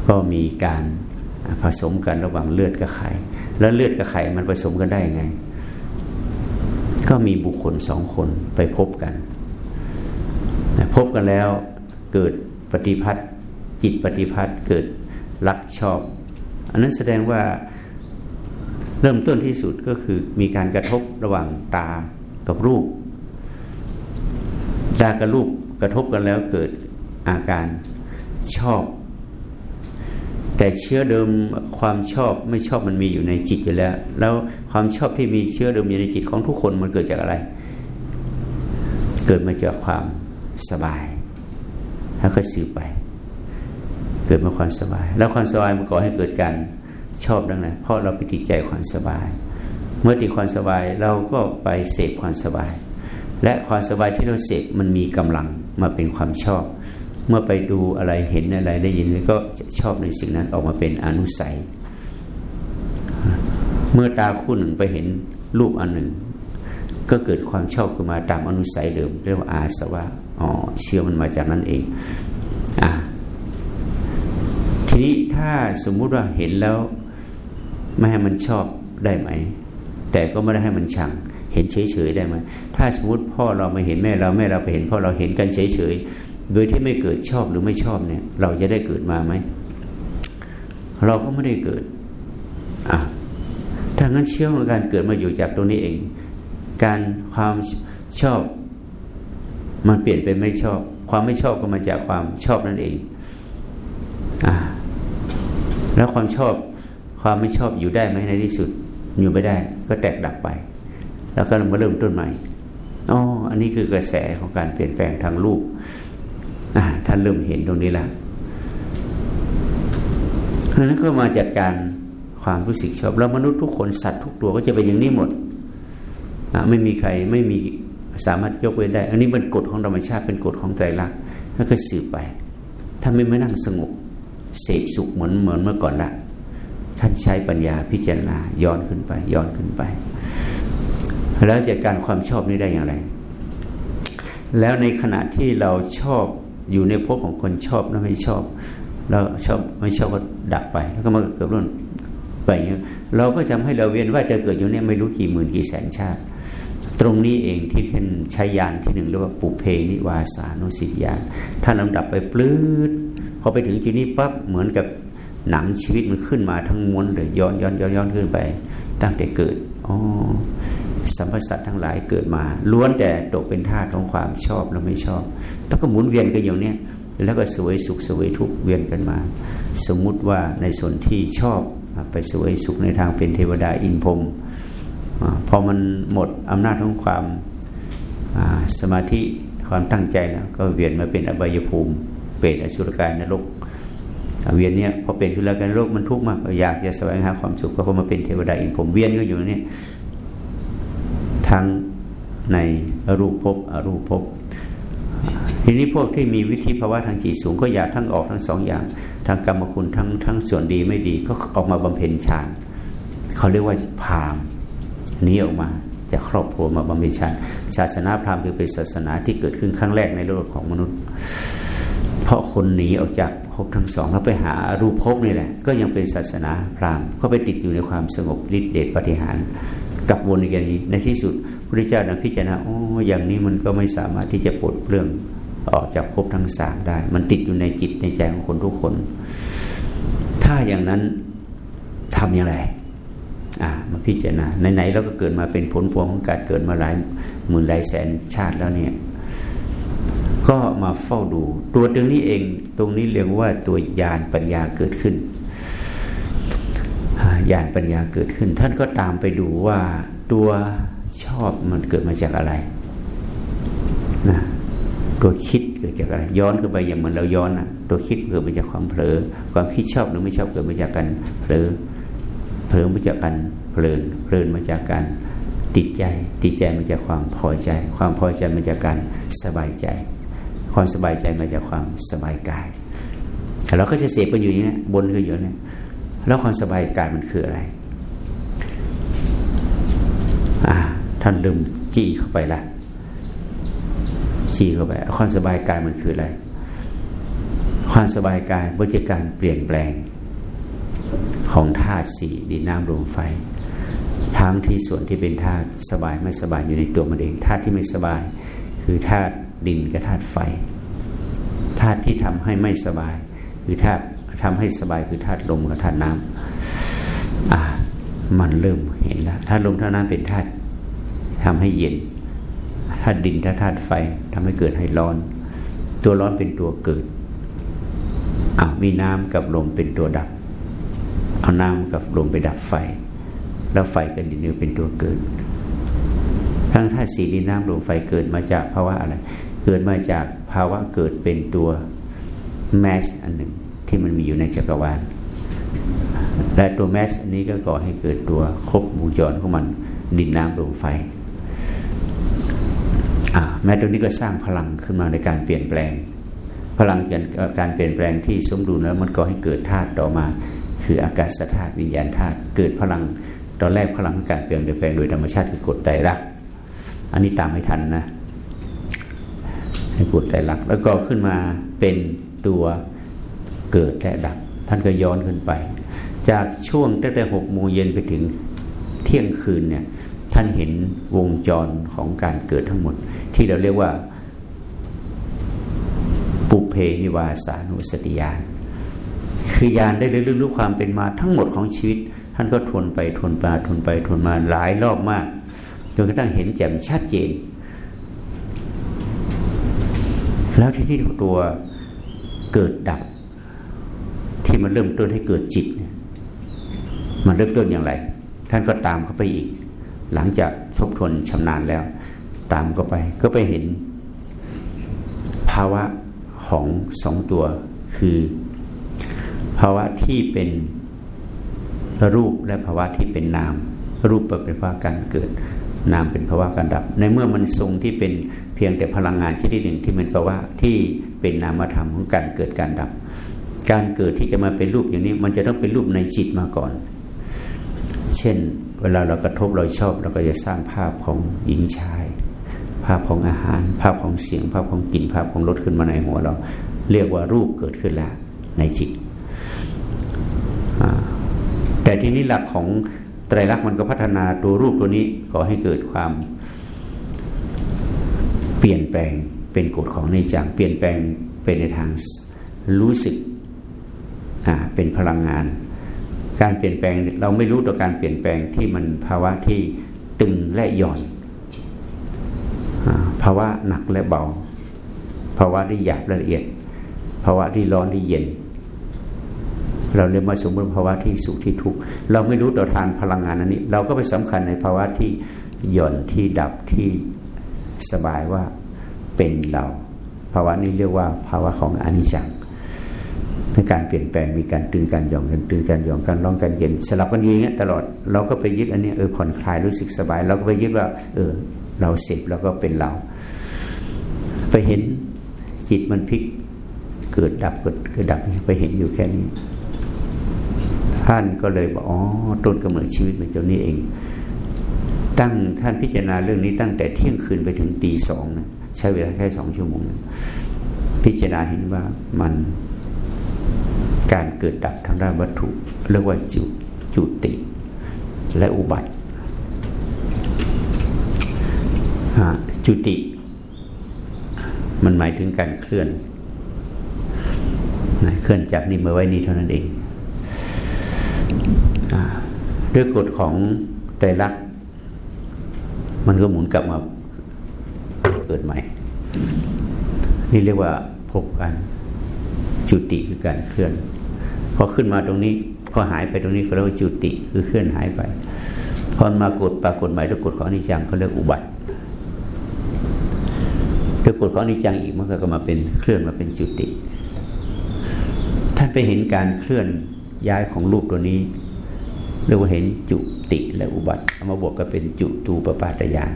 ก็มีการผสมกันระหว่างเลือดกับไข่ แล้วเลือดกับไข่มันผสมกันได้ยังไง ก็มีบุคคลสองคนไปพบกัน พบกันแล้วเกิดปฏิพัทธ์จิตปฏิพัทธ์เกิดรักชอบ อันนั้นแสดงว่าเริ่มต้นที่สุดก็คือมีการกระทบระหว่างตา กับรูปตากับรูปกระทบกันแล้วเกิดอาการชอบ แต่เชื้อเดิมความชอบไม่ชอบมันมีอยู่ในจิตอยู่แล้ว แล้วความชอบที่มีเชื้อเดิมอยู่ในจิตของทุกคนมันเกิดจากอะไร เกิดมาจากความสบาย แล้วก็สืบไป เกิดมาความสบาย แล้วความสบายมันก่อให้เกิดการชอบดังนั้นเพราะเราไปติดใจความสบาย เมื่อติดความสบายเราก็ไปเสพความสบาย และความสบายที่เราเสพมันมีกำลังมาเป็นความชอบ เมื่อไปดูอะไรเห็นอะไรได้ยินก็ชอบในสิ่งนั้นออกมาเป็นอนุสัย เมื่อตาคู่หนึ่งไปเห็นรูปอันหนึ่ง ก็เกิดความชอบขึ้นมาตามอนุสัยเดิม เรียกว่าอาสวะอ๋อเชื่อมันมาจากนั้นเองอะทีนี้ถ้าสมมุติว่าเห็นแล้วไม่ให้มันชอบได้ไหม แต่ก็ไม่ได้ให้มันชัง เห็นเฉยๆได้ไหมถ้าสมมติพ่อเราไม่เห็นแม่เราแม่เราไปเห็นพ่อเราเห็นกันเฉยๆโดยที่ไม่เกิดชอบหรือไม่ชอบเนี่ย เราจะได้เกิดมาไหมเราก็ไม่ได้เกิดอะถ้างั้นเชื่อว่าการเกิดมาอยู่จากตรงนี้เอง การความชอบมันเปลี่ยนเป็นไม่ชอบ ความไม่ชอบก็มาจากความชอบนั่นเองอะแล้วความชอบความไม่ชอบอยู่ได้ไหมในที่สุด อยู่ไม่ได้ก็แตกดับไป แล้วก็มาเริ่มต้นใหม่อ๋ออันนี้คือกระแสของการเปลี่ยนแปลงทางรูปท่านเริ่มเห็นตรงนี้แล้วนั้นก็มาจัดการความรู้สึกชอบแล้วมนุษย์ทุกคนสัตว์ทุกตัวก็จะเป็นอย่างนี้หมดไม่มีใครไม่มีสามารถยกเว้นได้ อันนี้เป็นกฎของธรรมชาติเป็นกฎของใจรักแล้วก็สืบไป ถ้าไม่มานั่งสงบเสพสุขเหมือนเหมือนเมื่อก่อนละ ท่านใช้ปัญญาพิจารณาย้อนขึ้นไป ย้อนขึ้นไป แล้วจัดการความชอบนี้ได้อย่างไร แล้วในขณะที่เราชอบอยู่ในภพของคนชอบและไม่ชอบแล้วชอบไม่ชอบก็ดับไป แล้วก็มาเกิดเรื่องไปอย่างนี้เราก็ทำให้เราเวียนว่าจะเกิดอยู่เนี่ยไม่รู้กี่หมื่นกี่แสนชาติ ตรงนี้เองที่ท่านใช้ยานที่หนึ่งเรียกว่าปุเพนิวาสานุสิยานท่านลำดับไปปลื้ดพอไปถึงจุดนี้ปั๊บเหมือนกับ หนังชีวิตมันขึ้นมาทั้งม้วนเลยย้อนย้อนย้อนย้อนขึ้นไป ตั้งแต่เกิดอ๋อสัมพสัตทั้งหลายเกิดมา ล้วนแต่ตกเป็นทาสของความชอบและไม่ชอบต้องก็หมุนเวียนกันอย่างนี้แล้วก็สวยสุขสวยทุกเวียนกันมา สมมุติว่าในส่วนที่ชอบไปสวยสุขในทางเป็นเทวดาอินพรมพอมันหมดอำนาจของความสมาธิความตั้งใจแล้วก็เวียนมาเป็นอบายภูมิ เป็นอสุรกายนรก เวียนเนี้ยพอเป็นสุรกายนรกมันทุกข์มากอยากจะแสวงหาความสุขก็มาเป็นเทวดาอินพรมเวียนก็อยู่นี่ทั้งในรูปภพอรูปภพทีนี้พวกที่มีวิธีภาวะทางจิตสูงก็อยากทั้งออกทั้งสองอย่างทางกรรมคุณทั้งทั้งส่วนดีไม่ดีก็ออกมาบำเพ็ญฌานเขาเรียกว่าพรามนี้ออกมาจากครอบครัวมาบำเพ็ญฌานศาสนาพราหมณ์คือเป็นศาสนาที่เกิดขึ้นครั้งแรกในโลกของมนุษย์ เพราะคนหนีออกจากภพทั้งสองแล้วไปหารูปภพนี่แหละ ก็ยังเป็นศาสนาพราหมณ์ก็ไปติดอยู่ในความสงบฤทธิเดชปฏิหารกับวนอย่างนี้ในที่สุดพระเจ้านะพิจารณาโอ้อย่างนี้มันก็ไม่สามารถที่จะปลดเปลื้องออกจากภพทั้งสามได้ มันติดอยู่ในจิตในใจของคนทุกคน ถ้าอย่างนั้นทำอย่างไรอ่ามาพิจารณาไหนๆเราก็เกิดมาเป็นผลพวงของการเกิดมาหลายหมื่นหลายแสนชาติแล้วเนี่ย ก็มาเฝ้าดู ตัวตรงนี้เองตรงนี้เรียกว่าตัวยานปัญญาเกิดขึ้นญาณปัญญาเกิดขึ้น ท่านก็ตามไปดูว่าตัวชอบมันเกิดมาจากอะไรนะตัวคิดเกิดจากอะไรย้อนขึ้นไปอย่างเหมือนเราย้อนนะตัวคิดเกิดมาจากความเผลอ ความคิดชอบหรือไม่ชอบเกิดมาจากการเผลอเผลอมาจากการเพลินเพลินมาจากการติดใจ ติดใจมาจากความพอใจ ความพอใจมาจากการสบายใจ ความสบายใจมาจากความสบายกายเราก็จะเสพไปอยู่อย่างนี้บนก็อยู่เนี่ยแล้วความสบายกายมันคืออะไรอ่าท่านลืมจี้เข้าไปละจี้เข้าไปความสบายกายมันคืออะไร ความสบายกายบริการเปลี่ยนแปลง ของธาตุสี่ดินน้ำลมไฟทั้งที่ส่วนที่เป็นธาตุสบายไม่สบายอยู่ในตัวมันเองธาตุที่ไม่สบาย คือธาตุ ดินกับธาตุไฟธาตุที่ทำให้ไม่สบายคือธาตุทำให้สบายคือธาตุลมกับธาตุน้ำอ่ามันเริ่มเห็นแล้วธาตุลมธาตุน้ำเป็นธาตุทำให้เย็นธาตุดินธาตุไฟทำให้เกิดให้ร้อน ตัวร้อนเป็นตัวเกิดอ้าวมีน้ำกับลมเป็นตัวดับ เอาน้ำกับลมไปดับไฟ แล้วไฟกับดินเป็นตัวเกิด ทั้งธาตุสีดินน้ำลมไฟเกิดมาจากภาวะอะไร เกิดมาจากภาวะเกิดเป็นตัวแมสอันหนึ่งที่มันมีอยู่ในจักรวาลและตัวแมสอันนี้ก็ก่อให้เกิดตัวครบวงจรของมันดินน้ำลมไฟแม้ตัวนี้ก็สร้างพลังขึ้นมาในการเปลี่ยนแปลง พลังการเปลี่ยนแปลงที่สมดุลแล้วมันก็ให้เกิดธาตุต่อมา คืออากาศธาตุวิญญาณธาตุเกิดพลังตอนแรกพลังการเปลี่ยนแปลงโดยธรรมชาติคือกฎไตรลักษณ์อันนี้ตามไม่ทันนะ ให้กฎไตรลักแล้วก็ขึ้นมาเป็นตัวเกิดและดับ ท่านก็ย้อนขึ้นไป จากช่วงตั้งแต่หกโมงเย็นไปถึงเที่ยงคืนเนี่ยท่านเห็นวงจรของการเกิดทั้งหมด ที่เราเรียกว่า ปุเพนิวาสานุสติยานคือยานได้เรื่องรู้ความเป็นมาทั้งหมดของชีวิต ท่านก็ทวนไปทวนมาทวนไปทวนมาหลายรอบมากจนกระทั่งเห็นแจ่มชัดเจน แล้วที่ที่ตัวเกิดดับ ที่มันเริ่มต้นให้เกิดจิต มันเริ่มต้นอย่างไร ท่านก็ตามเข้าไปอีก หลังจากทบทวนชำนาญแล้ว ตามเข้าไป ก็ไปเห็น ภาวะของสองตัวคือ ภาวะที่เป็นรูปและภาวะที่เป็นนาม รูปเป็นภาวะการเกิด นามเป็นภาวะการดับ ในเมื่อมันทรงที่เป็นเพียงแต่พลังงานชนิดหนึ่งที่เป็นภาวะที่เป็นนามธรรมของการเกิดการดับ การเกิดที่จะมาเป็นรูปอย่างนี้ มันจะต้องเป็นรูปในจิตมาก่อน เช่น เวลาเรากระทบเราชอบเราก็จะสร้างภาพของหญิงชาย ภาพของอาหาร ภาพของเสียง ภาพของกลิ่นภาพของรสขึ้นมาในหัวเรา เรียกว่ารูปเกิดขึ้นแล้วในจิตแต่แต่ทีนี้หลักของ ไตรลักษณ์มันก็พัฒนาตัวรูปตัวนี้ก่อให้เกิดความเปลี่ยนแปลงเป็นกฎของในจังเปลี่ยนแปลงเป็นในทางรู้สึกเป็นพลังงาน การเปลี่ยนแปลงเราไม่รู้ต่อการเปลี่ยนแปลงที่มันภาวะที่ตึงและหย่อนภาวะหนักและเบา ภาวะที่หยาบละเอียด ภาวะที่ร้อนที่เย็น เราเรียกมาสมมติภาวะที่สุขที่ทุกข์เราไม่รู้ต่อทานพลังงานอันนี้ เราก็ไปสำคัญในภาวะที่หย่อนที่ดับที่สบายว่าเป็นเรา ภาวะนี้เรียกว่าภาวะของอนิจจังในการเปลี่ยนแปลงมีการตึงการหย่อนกันตึงการหย่อนกันร้องกันเย็น สลับกันอย่างเงี้ยตลอดเราก็ไปยึดอันนี้เออผ่อนคลายรู้สึกสบาย เราก็ไปยึดว่า เออ เราเสพแล้วก็เป็นเรา ไปเห็นจิตมันพลิกเกิดดับเกิดเกิดดับไปเห็นอยู่แค่นี้ ท่านก็เลยบอกอ๋อต้นกำเนิดชีวิตมันเจ้านี้เอง ตั้งท่านพิจารณาเรื่องนี้ตั้งแต่เที่ยงคืนไปถึงตีสองนะใช้เวลาแค่สองชั่วโมงพิจารณาเห็นว่ามันการเกิดดับทางด้านวัตถุเรียกว่าจุจุติ และอุบัติจุติ มันหมายถึงการเคลื่อนเคลื่อนจากนี้มาไว้นี่เท่านั้นเอง ด้วยกฎของไตรลักษณ์มันก็หมุนกลับมาเกิดใหม่ นี่เรียกว่าพบกัน จุติคือการเคลื่อน พอขึ้นมาตรงนี้ พอหายไปตรงนี้เขาเรียกว่าจุติคือเคลื่อนหายไป พอมากดปรากฏใหม่ด้วยกฎของอนิจังเขาเรียกอุบัติด้วยกฎของอนิจจังอีกมันก็มาเป็นเคลื่อนมาเป็นจุติ ท่านไปเห็นการเคลื่อน ย้ายของรูปตัวนี้เรียกว่าเห็นจุติและอุบัติเอามาบวกก็เป็นจุตูปปาตยาน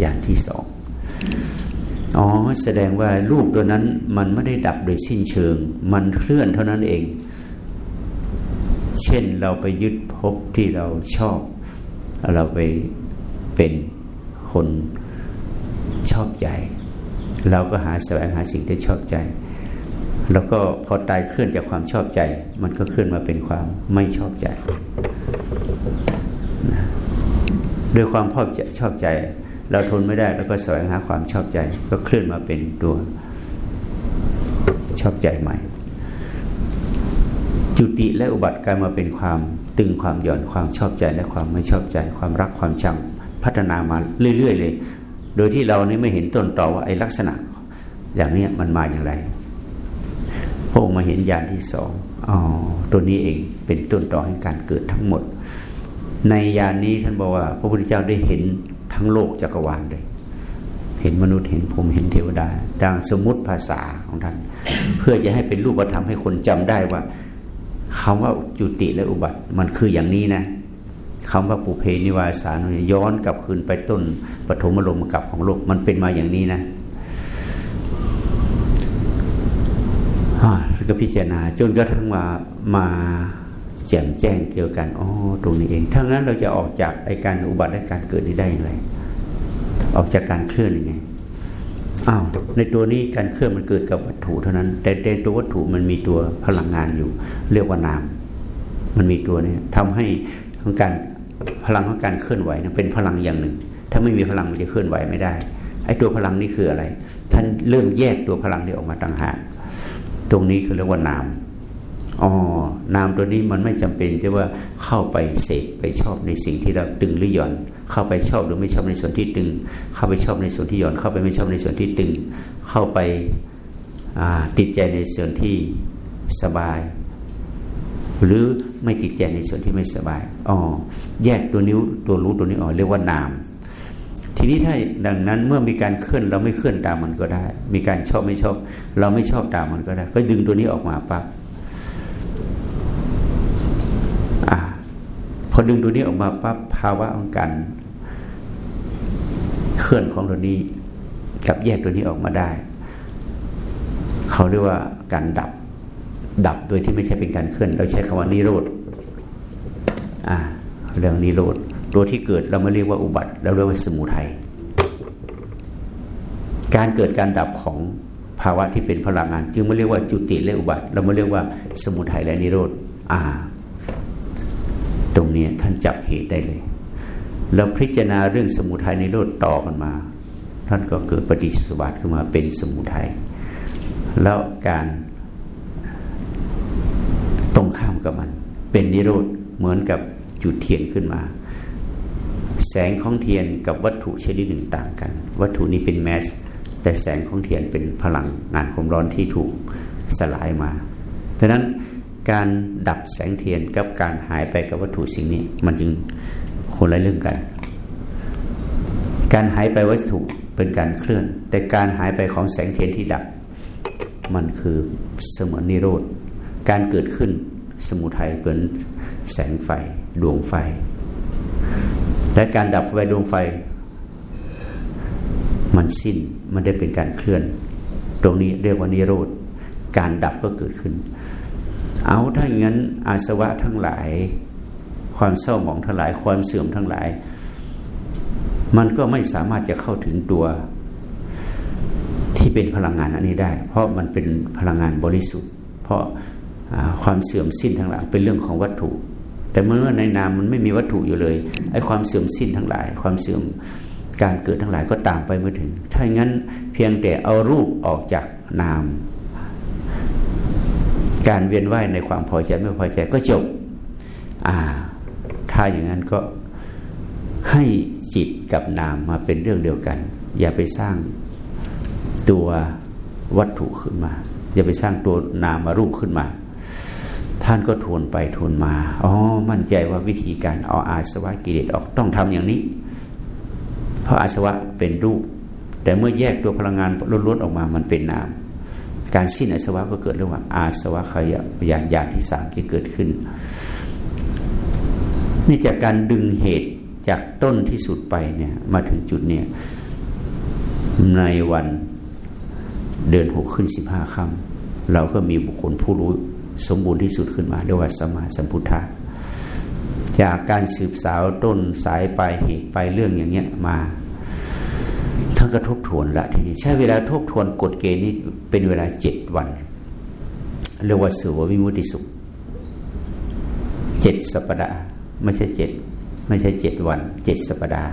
อย่างที่สองอ๋อแสดงว่ารูปตัวนั้นมันไม่ได้ดับโดยสิ้นเชิง มันเคลื่อนเท่านั้นเอง เช่นเราไปยึดพบที่เราชอบ เราไปเป็นคนชอบใจ เราก็หาแสวงหาสิ่งที่ชอบใจ แล้วก็พอตายเคลื่อนจากความชอบใจ มันก็เคลื่อนมาเป็นความไม่ชอบใจด้วยความพอใจชอบใจ เราทนไม่ได้แล้วก็แสวงหาความชอบใจ ก็เคลื่อนมาเป็นตัวชอบใจใหม่ จุติและอุบัติกลายมาเป็นความตึงความหย่อนความชอบใจและความไม่ชอบใจ ความรักความชังพัฒนามาเรื่อยๆเลย โดยที่เรานี่ไม่เห็นต้นต่อว่าไอ้ลักษณะ อย่างนี้มันมาอย่างไร พระองค์มาเห็นญาณที่สองอ๋อตัวนี้เองเป็นต้นต่อแห่งการเกิดทั้งหมด ในญาณนี้ท่านบอกว่า พระพุทธเจ้าได้เห็นทั้งโลกจักรวาลเลย เห็นมนุษย์เห็นภูมิเห็นเทวดาดังสมมติภาษาของท่าน เพื่อจะให้เป็นรูปธรรมให้คนจำได้ว่าคำว่าจุติและอุบัติมันคืออย่างนี้นะคำว่าปุเพนิวาสานย้อนกลับคืนไปต้นปฐมอารมณ์กับของโลกมันเป็นมาอย่างนี้นะ ก็พิจารณาจนกระทั่งมามาแจ่มแจ้งเกี่ยวกันอ๋อตรงนี้เองถ้างั้นเราจะออกจากไอการอุบัติและการเกิดนี้ได้อย่างไร ออกจากการเคลื่อนยังไงอ้าวในตัวนี้การเคลื่อนมันเกิดกับวัตถุเท่านั้น แต่ในตัววัตถุมันมีตัวพลังงานอยู่ เรียกว่านาม มันมีตัวนี้ทำให้ของการพลังของการเคลื่อนไหวนะเป็นพลังอย่างหนึ่ง ถ้าไม่มีพลังมันจะเคลื่อนไหวไม่ได้ไอ้ตัวพลังนี้คืออะไร ท่านเริ่มแยกตัวพลังนี้ออกมาต่างหาก ตรงนี้คือเรียกว่านามอ๋อนามตัวนี้มันไม่จำเป็นที่ว่าเข้าไปเสกไปชอบในสิ่งที่เราตึงหรือหย่อน เข้าไปชอบหรือไม่ชอบในส่วนที่ตึง เข้าไปชอบในส่วนที่หย่อน เข้าไปไม่ชอบในส่วนที่ตึง เข้าไปติดใจในส่วนที่สบาย หรือไม่ติดใจในส่วนที่ไม่สบายอ๋อแยกตัวนิ้วตัวรู้ตัวนี้ออกเรียกว่านาม ทีนี้ถ้าดังนั้นเมื่อมีการเคลื่อนเราไม่เคลื่อนตามมันก็ได้ มีการชอบไม่ชอบ เราไม่ชอบตามมันก็ได้ ก็ดึงตัวนี้ออกมาปั๊บพอดึงตัวนี้ออกมาปั๊บภาวะของการเคลื่อนของตัวนี้กับแยกตัวนี้ออกมาได้ เขาเรียกว่าการดับ ดับโดยที่ไม่ใช่เป็นการเคลื่อน เราใช้คำว่านิโรธอ่าเรื่องนิโรธ ตัวที่เกิดเราไม่เรียกว่าอุบัติเราเรียกว่าสมุทัยการเกิดการดับของภาวะที่เป็นพลังงาน จึงไม่เรียกว่าจุติและอุบัติ เราไม่เรียกว่าสมุทัยและนิโรธอ่า ตรงนี้ท่านจับเหตุได้เลย แล้วพิจารณาเรื่องสมุทัยในโลดต่อกันมา ท่านก็เกิดปฏิสวัสดิ์ขึ้นมาเป็นสมุทัยแล้วการตรงข้ามกับมัน เป็นนิโรธเหมือนกับจุดเทียนขึ้นมา แสงของเทียนกับวัตถุชนิดหนึ่งต่างกัน วัตถุนี้เป็นแมสแต่แสงของเทียนเป็นพลังงานความร้อนที่ถูกสลายมาดังนั้นการดับแสงเทียนกับการหายไปกับวัตถุสิ่งนี้ มันจึงคนละเรื่องกัน การหายไปวัตถุเป็นการเคลื่อน แต่การหายไปของแสงเทียนที่ดับ มันคือเสมือนนิโรธ การเกิดขึ้นสมุทัยเป็นแสงไฟ ดวงไฟ และการดับไปดวงไฟ มันสิ้นมันได้เป็นการเคลื่อน ตรงนี้เรียกว่านิโรธการดับก็เกิดขึ้น เอาถ้าอย่างนั้นอาสวะทั้งหลาย ความเศร้าหมองทั้งหลาย ความเสื่อมทั้งหลาย มันก็ไม่สามารถจะเข้าถึงตัวที่เป็นพลังงานอันนี้ได้ เพราะมันเป็นพลังงานบริสุทธิ์ เพราะความเสื่อมสิ้นทั้งหลายเป็นเรื่องของวัตถุ แต่เมื่อในนามมันไม่มีวัตถุอยู่เลยไอ้ความเสื่อมสิ้นทั้งหลาย ความเสื่อมการเกิดทั้งหลายก็ตามไปเมื่อถึง ถ้าอย่างนั้นเพียงแต่เอารูปออกจากนาม การเวียนว่ายในความพอใจไม่พอใจก็จบ อ่า ถ้าอย่างนั้นก็ให้จิตกับนามมาเป็นเรื่องเดียวกัน อย่าไปสร้างตัววัตถุขึ้นมา อย่าไปสร้างตัวนามมารูปขึ้นมา ท่านก็ทวนไปทวนมาอ๋อมั่นใจว่าวิธีการเอาอาสวะกิเลสออกต้องทำอย่างนี้ เพราะอาสวะเป็นรูป แต่เมื่อแยกตัวพลังงานล้วนๆออกมามันเป็นนาม การสิ้นอาสวะก็เกิดเรื่องว่าอาสวะขยะยานญาที่สามจะเกิดขึ้นนี่จากการดึงเหตุจากต้นที่สุดไปเนี่ยมาถึงจุดเนี่ยในวันเดือนหกขึ้นสิบห้าค่ำเราก็มีบุคคลผู้รู้ สมบูรณ์ที่สุดขึ้นมาเรียกว่าสมาสัมพุทธะจากการสืบสาวต้นสายปลายเหตุไปเรื่องอย่างเงี้ยมาท่านก็ทบทวนละทีนี้ใช้เวลาทบทวนกฎเกณฑ์นี้เป็นเวลาเจ็ดวันเรียกว่าสุววิมุติสุขเจ็ดสัปดาห์ไม่ใช่เจ็ดไม่ใช่เจ็ดวันเจ็ดสัปดาห์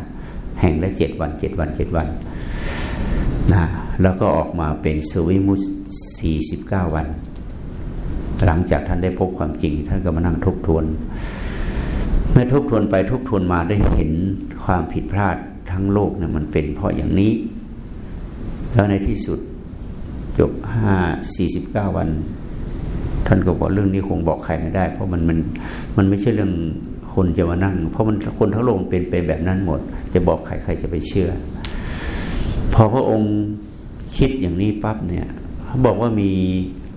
แห่งละเจ็ดวันเจ็ดวันเจ็ดวันนะแล้วก็ออกมาเป็นสุวิมุตสี่สิบเก้าวัน หลังจากท่านได้พบความจริง ท่านก็มานั่งทบทวน เมื่อทบทวนไปทบทวนมาได้เห็นความผิดพลาดทั้งโลกเนี่ยมันเป็นเพราะอย่างนี้ แล้วในที่สุดจบห้าสี่สิบเก้าวัน ท่านก็บอกเรื่องนี้คงบอกใครไม่ได้ เพราะมันมันมันไม่ใช่เรื่องคนจะมานั่ง เพราะมันคนทั้งโลกเป็นไปแบบนั้นหมด จะบอกใครใครจะไปเชื่อ พอพระองค์คิดอย่างนี้ปั๊บเนี่ยเขาบอกว่ามี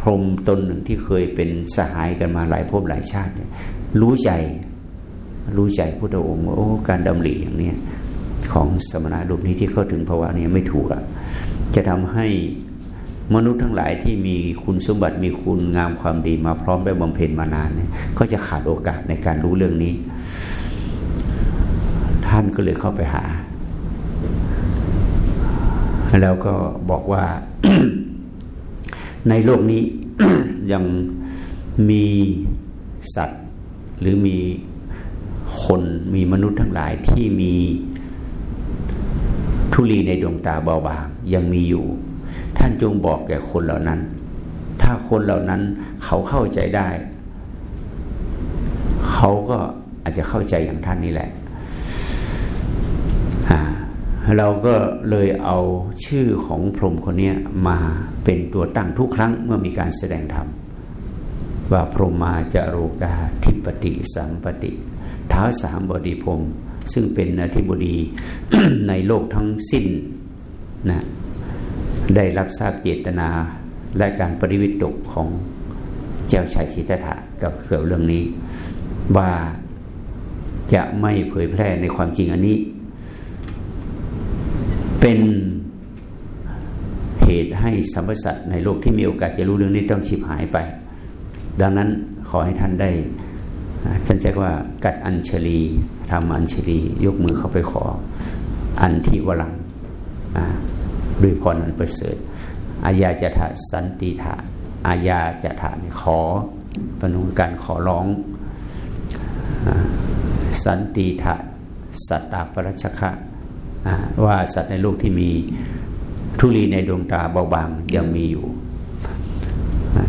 พรมตนหนึ่งที่เคยเป็นสหายกันมาหลายภพหลายชาติเนี่ยรู้ใจรู้ใจพุทธองค์ว่าโอ้การดำริอย่างนี้ของสมณะรูปนี้ที่เข้าถึงภาวะนี้ไม่ถูกอะจะทำให้มนุษย์ทั้งหลายที่มีคุณสมบัติมีคุณงามความดีมาพร้อมได้บำเพ็ญมานานเนี่ยก็จะขาดโอกาสในการรู้เรื่องนี้ ท่านก็เลยเข้าไปหา แล้วก็บอกว่า ในโลกนี้ยังมีสัตว์หรือมีคนมีมนุษย์ทั้งหลายที่มีทุลีในดวงตาเบาบางยังมีอยู่ ท่านจงบอกแก่คนเหล่านั้น ถ้าคนเหล่านั้นเขาเข้าใจได้ เขาก็อาจจะเข้าใจอย่างท่านนี่แหละ เราก็เลยเอาชื่อของพรหมคนนี้มาเป็นตัวตั้งทุกครั้งเมื่อมีการแสดงธรรมว่าพรหมมาจะโรกาทิปติสัมปติท้าสามบดีพรมซึ่งเป็นอธิบดีในโลกทั้งสิ้นนะได้รับทราบเจตนาและการปริวิตกของเจ้าชายสิทธัตถะกับเกี่ยวเรื่องนี้ ว่าจะไม่เผยแพร่ในความจริงอันนี้ เป็นเหตุให้สัมพสัตในโลกที่มีโอกาสจะรู้เรื่องนี้ต้องฉิบหายไป ดังนั้นขอให้ท่านได้ท่านเรียกว่ากัดอัญชลีทำอัญชลียกมือเข้าไปขอ อันทิวลังด้วยพรอันประเสริฐอาญาจะถะสันติถะอาญาจะถะขอปนุการขอร้อง สันติทะสัตตาปรัชคะ ว่าสัตว์ในโลกที่มีทุลีในดวงตาเบาบางยังมีอยู่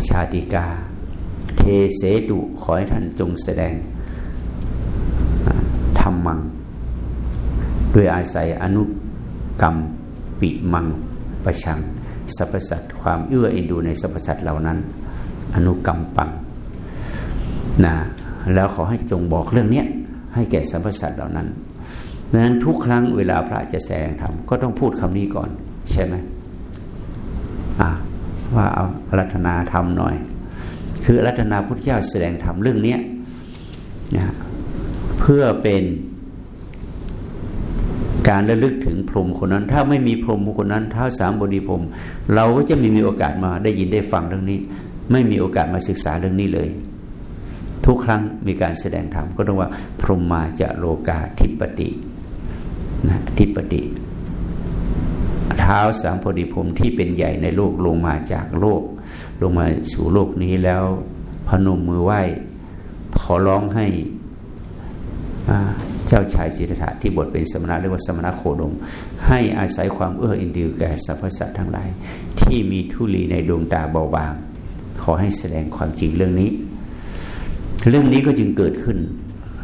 ชาติกา เทเสตุขอให้ท่านจงแสดงธรรมัง โดยอาศัยอนุกรรมปิมังประชังสรรพสัตว์ความเอื้อเอ็นดูในสรรพสัตว์เหล่านั้น อนุกรรมปังนะแล้วขอให้จงบอกเรื่องนี้ให้แก่สรรพสัตว์เหล่านั้น ดังนั้นทุกครั้งเวลาพระจะแสดงธรรมก็ต้องพูดคำนี้ก่อน ใช่ไหมว่าเอารัตนาธรรมหน่อย คือรัตนาพุทธเจ้าแสดงธรรมเรื่องนี้นะเพื่อเป็นการระลึกถึงพรหมคนนั้น ถ้าไม่มีพรหมคนนั้นท้าสามบดีพรมเราก็จะไม่มีโอกาสมาได้ยินได้ฟังเรื่องนี้ ไม่มีโอกาสมาศึกษาเรื่องนี้เลย ทุกครั้งมีการแสดงธรรมก็ต้องว่า พรหมมาจะโลกาธิปติ นะธิปติเท้าสามพอดีพรมที่เป็นใหญ่ในโลกลงมาจากโลก ลงมาสู่โลกนี้แล้วพนมมือไหว้ขอร้องให้เจ้าชายสิทธัตถะที่บทเป็นสมณะเรียกว่าสมณะโคดม ให้อาศัยความเอื้ออินดีแก่สรรพสัตว์ทั้งหลาย ที่มีทุลีในดวงตาเบาบาง ขอให้แสดงความจริงเรื่องนี้ เรื่องนี้ก็จึงเกิดขึ้น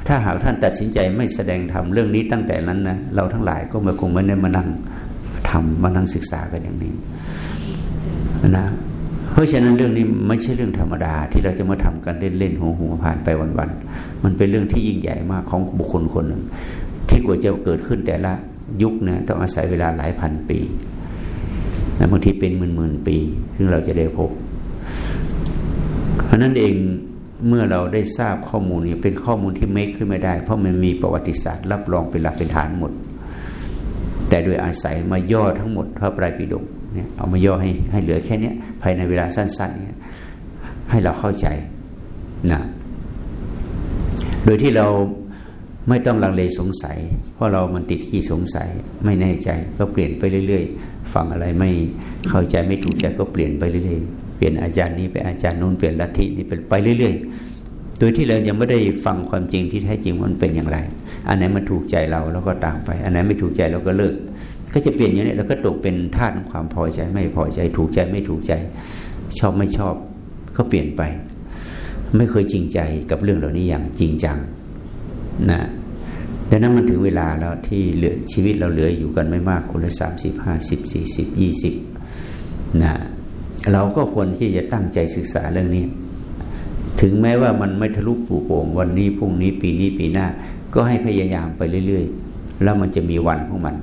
ถ้าหากท่านตัดสินใจไม่แสดงธรรมเรื่องนี้ตั้งแต่นั้นนะเราทั้งหลายก็มาคงไม่ได้มานั่งทำมานั่งศึกษากันอย่างนี้นะเพราะฉะนั้นเรื่องนี้ไม่ใช่เรื่องธรรมดา ที่เราจะมาทำกันเล่นๆหัวหัวผ่านไปวันๆมันเป็นเรื่องที่ยิ่งใหญ่มากของบุคคลคนหนึ่ง ที่กว่าจะเกิดขึ้นแต่ละยุคนี่ยต้องอาศัยเวลาหลายพันปีบางทีเป็นหมื่นๆปี ซึ่งเราจะได้พบ เพราะนั้นเอง เมื่อเราได้ทราบข้อมูลนี้เป็นข้อมูลที่เมคขึ้นไม่ได้ เพราะมันมีประวัติศาสตร์ รับรองเป็นหลักเป็นฐานหมด แต่โดยอาศัยมาย่อทั้งหมดพระไตรปิฎกเนี่ยเอามาย่อให้ให้เหลือแค่นี้ภายในเวลาสั้นๆเนี่ยให้เราเข้าใจนะโดยที่เราไม่ต้องลังเลสงสัย เพราะเรามันติดขี้สงสัย ไม่แน่ใจก็เปลี่ยนไปเรื่อย ๆ ฟังอะไรไม่เข้าใจไม่ถูกใจก็เปลี่ยนไปเรื่อย ๆ เปลี่ยนอาจารย์นี้ไปอาจารย์นู้นเปลี่ยนลัทธินี้เป็นไปเรื่อยๆ โดยที่เรายังไม่ได้ฟังความจริงที่แท้จริงมันเป็นอย่างไร อันไหนมันถูกใจเราแล้วก็ตามไป อันไหนไม่ถูกใจเราก็เลิก ก็จะเปลี่ยนอย่างนี้แล้วก็ตกเป็นธาตุของความพอใจไม่พอใจถูกใจไม่ถูกใจ ชอบไม่ชอบก็เปลี่ยนไป ไม่เคยจริงใจกับเรื่องเหล่านี้อย่างจริงจังนะดังนั้นมันถึงเวลาแล้วที่เหลือชีวิตเราเหลืออยู่กันไม่มากคนละสามสิบห้าสิบสี่สิบยี่สิบนะ เราก็ควรที่จะตั้งใจศึกษาเรื่องนี้ ถึงแม้ว่ามันไม่ทะลุปูโป่งวันนี้พรุ่งนี้ปีนี้ปีหน้า ก็ให้พยายามไปเรื่อย ๆ แล้วมันจะมีวันของมัน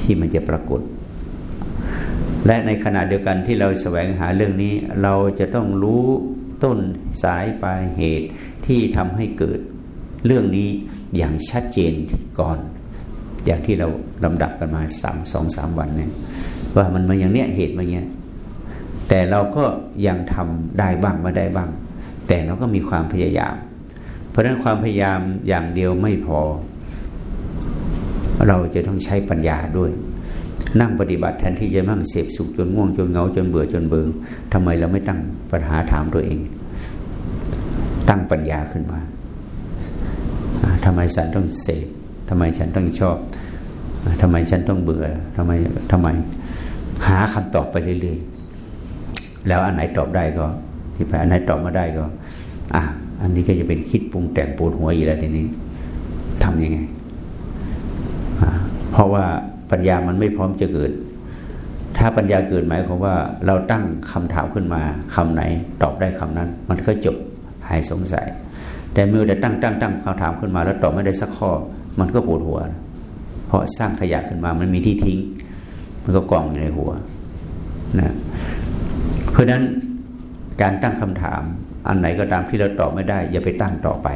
ที่มันจะปรากฏ และในขณะเดียวกันที่เราแสวงหาเรื่องนี้ เราจะต้องรู้ต้นสายปลายเหตุที่ทำให้เกิดเรื่องนี้อย่างชัดเจนก่อน อย่างที่เราลำดับกันมาสามสองสามวันเนี่ยว่ามันมาอย่างเนี้ยเหตุมาเนี้ย แต่เราก็ยังทำได้บ้างไม่ได้บ้าง แต่เราก็มีความพยายาม เพราะฉะนั้นความพยายามอย่างเดียวไม่พอ เราจะต้องใช้ปัญญาด้วย นั่งปฏิบัติแทนที่จะนั่งเสพสุขจนง่วงจนเหงาจนเบื่อจนเบิงทำไมเราไม่ตั้งปัญหาถามตัวเอง ตั้งปัญญาขึ้นมาทำไมฉันต้องเสพทำไมฉันต้องชอบทำไมฉันต้องเบื่อทำไมทำไม หาคำตอบไปเรื่อยๆ แล้วอันไหนตอบได้ก็ที่ไปอันไหนตอบมาได้ก็ อะ อันนี้ก็จะเป็นคิดปรุงแต่งปวดหัวอีกแล้วทีนี้ทำยังไงเพราะว่าปัญญามันไม่พร้อมจะเกิด ถ้าปัญญาเกิดหมายความว่า เราตั้งคำถามขึ้นมาคำไหน ตอบได้คำนั้น มันก็จบหายสงสัย แต่เมื่อแต่ตั้งตั้งตั้งคำถามขึ้นมา แล้วตอบไม่ได้สักข้อ มันก็ปวดหัว เพราะสร้างขยะขึ้นมามันมีที่ทิ้ง มันก็กองอยู่ในหัวนะ เพราะนั้นการตั้งคำถาม อันไหนก็ตามที่เราตอบไม่ได้ อย่าไปตั้งต่อไป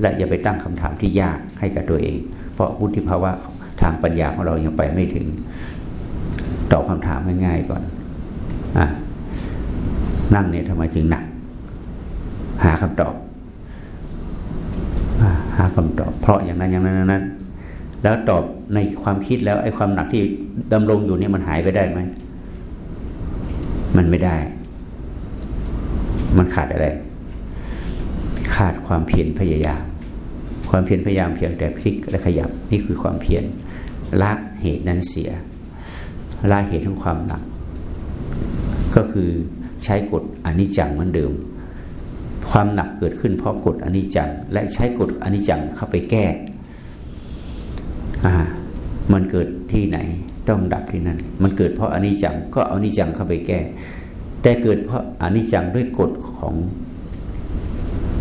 และอย่าไปตั้งคำถามที่ยากให้กับตัวเอง เพราะวุฒิภาวะทางปัญญาของเรายังไปไม่ถึง ตอบคำถามง่ายๆก่อนอนั่งเนี่ยทำไมจึงหนัก หาคำตอบหาคำตอบ เพราะอย่างนั้นอย่างนั้นนั้น แล้วตอบในความคิดแล้วไอ้ความหนักที่ดำรงอยู่เนี่ยมันหายไปได้ไหม มันไม่ได้ มันขาดอะไร ขาดความเพียรพยายาม ความเพียรพยายามเพียงแต่พลิกและขยับ นี่คือความเพียรละเหตุนั้นเสียละเหตุของความหนัก ก็คือใช้กฎอนิจจังเหมือนเดิม ความหนักเกิดขึ้นเพราะกฎอนิจจัง และใช้กฎอนิจจังเข้าไปแก้มันเกิดที่ไหน ต้องดับที่นั่น มันเกิดเพราะอนิจจังก็เอานิจจังเข้าไปแก้ แต่เกิดเพราะอนิจจังด้วยกฎของ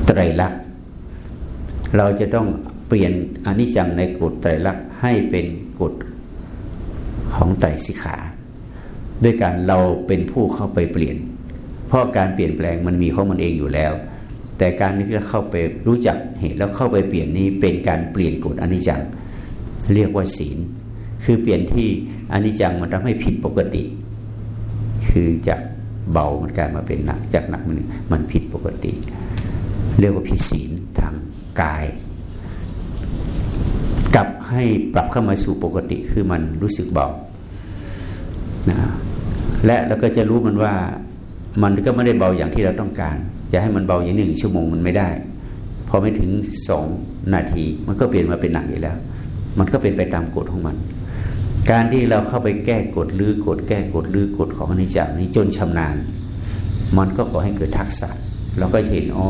ไตรลักษณ์ เราจะต้องเปลี่ยนอนิจจังในกฎไตรลักษณ์ให้เป็นกฎของไตรสิกขาด้วยการเราเป็นผู้เข้าไปเปลี่ยน เพราะการเปลี่ยนแปลงมันมีของมันเองอยู่แล้ว แต่การที่เราเข้าไปรู้จักเหตุแล้วเข้าไปเปลี่ยนนี้เป็นการเปลี่ยนกฎอนิจจัง เรียกว่าศีล คือเปลี่ยนที่อนิจจังมันทำให้ผิดปกติ คือจากเบามันกลายมาเป็นหนัก จากหนักมันมันผิดปกติ เรียกว่าผิดศีลทางกาย กลับให้ปรับเข้ามาสู่ปกติคือมันรู้สึกเบานะและเราก็จะรู้มันว่ามันก็ไม่ได้เบาอย่างที่เราต้องการ จะให้มันเบาอย่างหนึ่งชั่วโมงมันไม่ได้ พอไม่ถึงสองนาที มันก็เปลี่ยนมาเป็นหนักอยู่แล้ว มันก็เป็นไปตามกฎของมัน การที่เราเข้าไปแก้กฎลือกฎแก้กฎลือกฎของอนิจจานี้จนชำนาญ มันก็ก่อให้เกิดทักษะ เราก็เห็นอ๋อ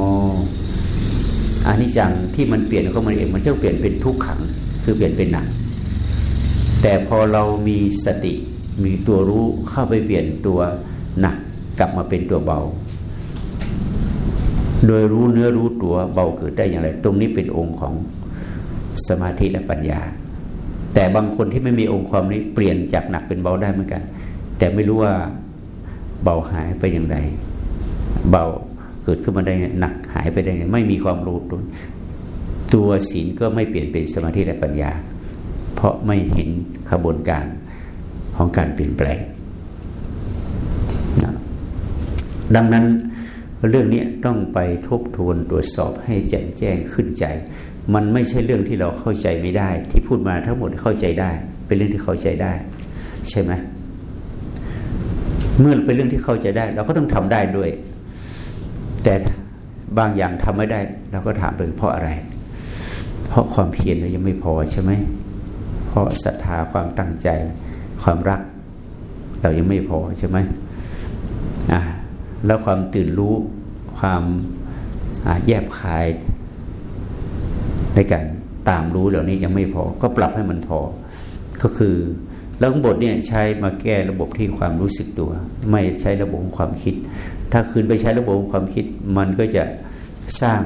อนิจจังที่มันเปลี่ยนเข้ามาเองมันจะเปลี่ยนเป็นทุกขังคือเปลี่ยนเป็นหนัก แต่พอเรามีสติมีตัวรู้เข้าไปเปลี่ยนตัวหนักกลับมาเป็นตัวเบา โดยรู้เนื้อรู้ตัวเบาเกิดได้อย่างไร ตรงนี้เป็นองค์ของสมาธิและปัญญา แต่บางคนที่ไม่มีองค์ความนี้เปลี่ยนจากหนักเป็นเบาได้เหมือนกัน แต่ไม่รู้ว่าเบาหายไปอย่างไรเบาเกิดขึ้นมาได้หนักหายไปได้ไงไม่มีความรู้ตัวตัวศีลก็ไม่เปลี่ยนเป็นสมาธิและปัญญา เพราะไม่เห็นขบวนการของการเปลี่ยนแปลงนะดังนั้นเรื่องนี้ต้องไปทบทวนตรวจสอบให้แจ่มแจ้งขึ้นใจ มันไม่ใช่เรื่องที่เราเข้าใจไม่ได้ ที่พูดมาทั้งหมดเข้าใจได้ เป็นเรื่องที่เข้าใจได้ ใช่ไหมเมื่อเป็นเรื่องที่เข้าใจได้ เราก็ต้องทำได้ด้วย แต่บางอย่างทำไม่ได้ เราก็ถามเป็นเพราะอะไร เพราะความเพียรเรายังไม่พอใช่ไหมเพราะศรัทธาความตั้งใจ ความรัก เรายังไม่พอใช่ไหมอ่าแล้วความตื่นรู้ความแยบคาย ในการตามรู้เหล่านี้ยังไม่พอ ก็ปรับให้มันพอ ก็คือแล้วบทเนี่ยใช้มาแก้ระบบที่ความรู้สึกตัว ไม่ใช้ระบบความคิด ถ้าคืนไปใช้ระบบความคิด มันก็จะสร้าง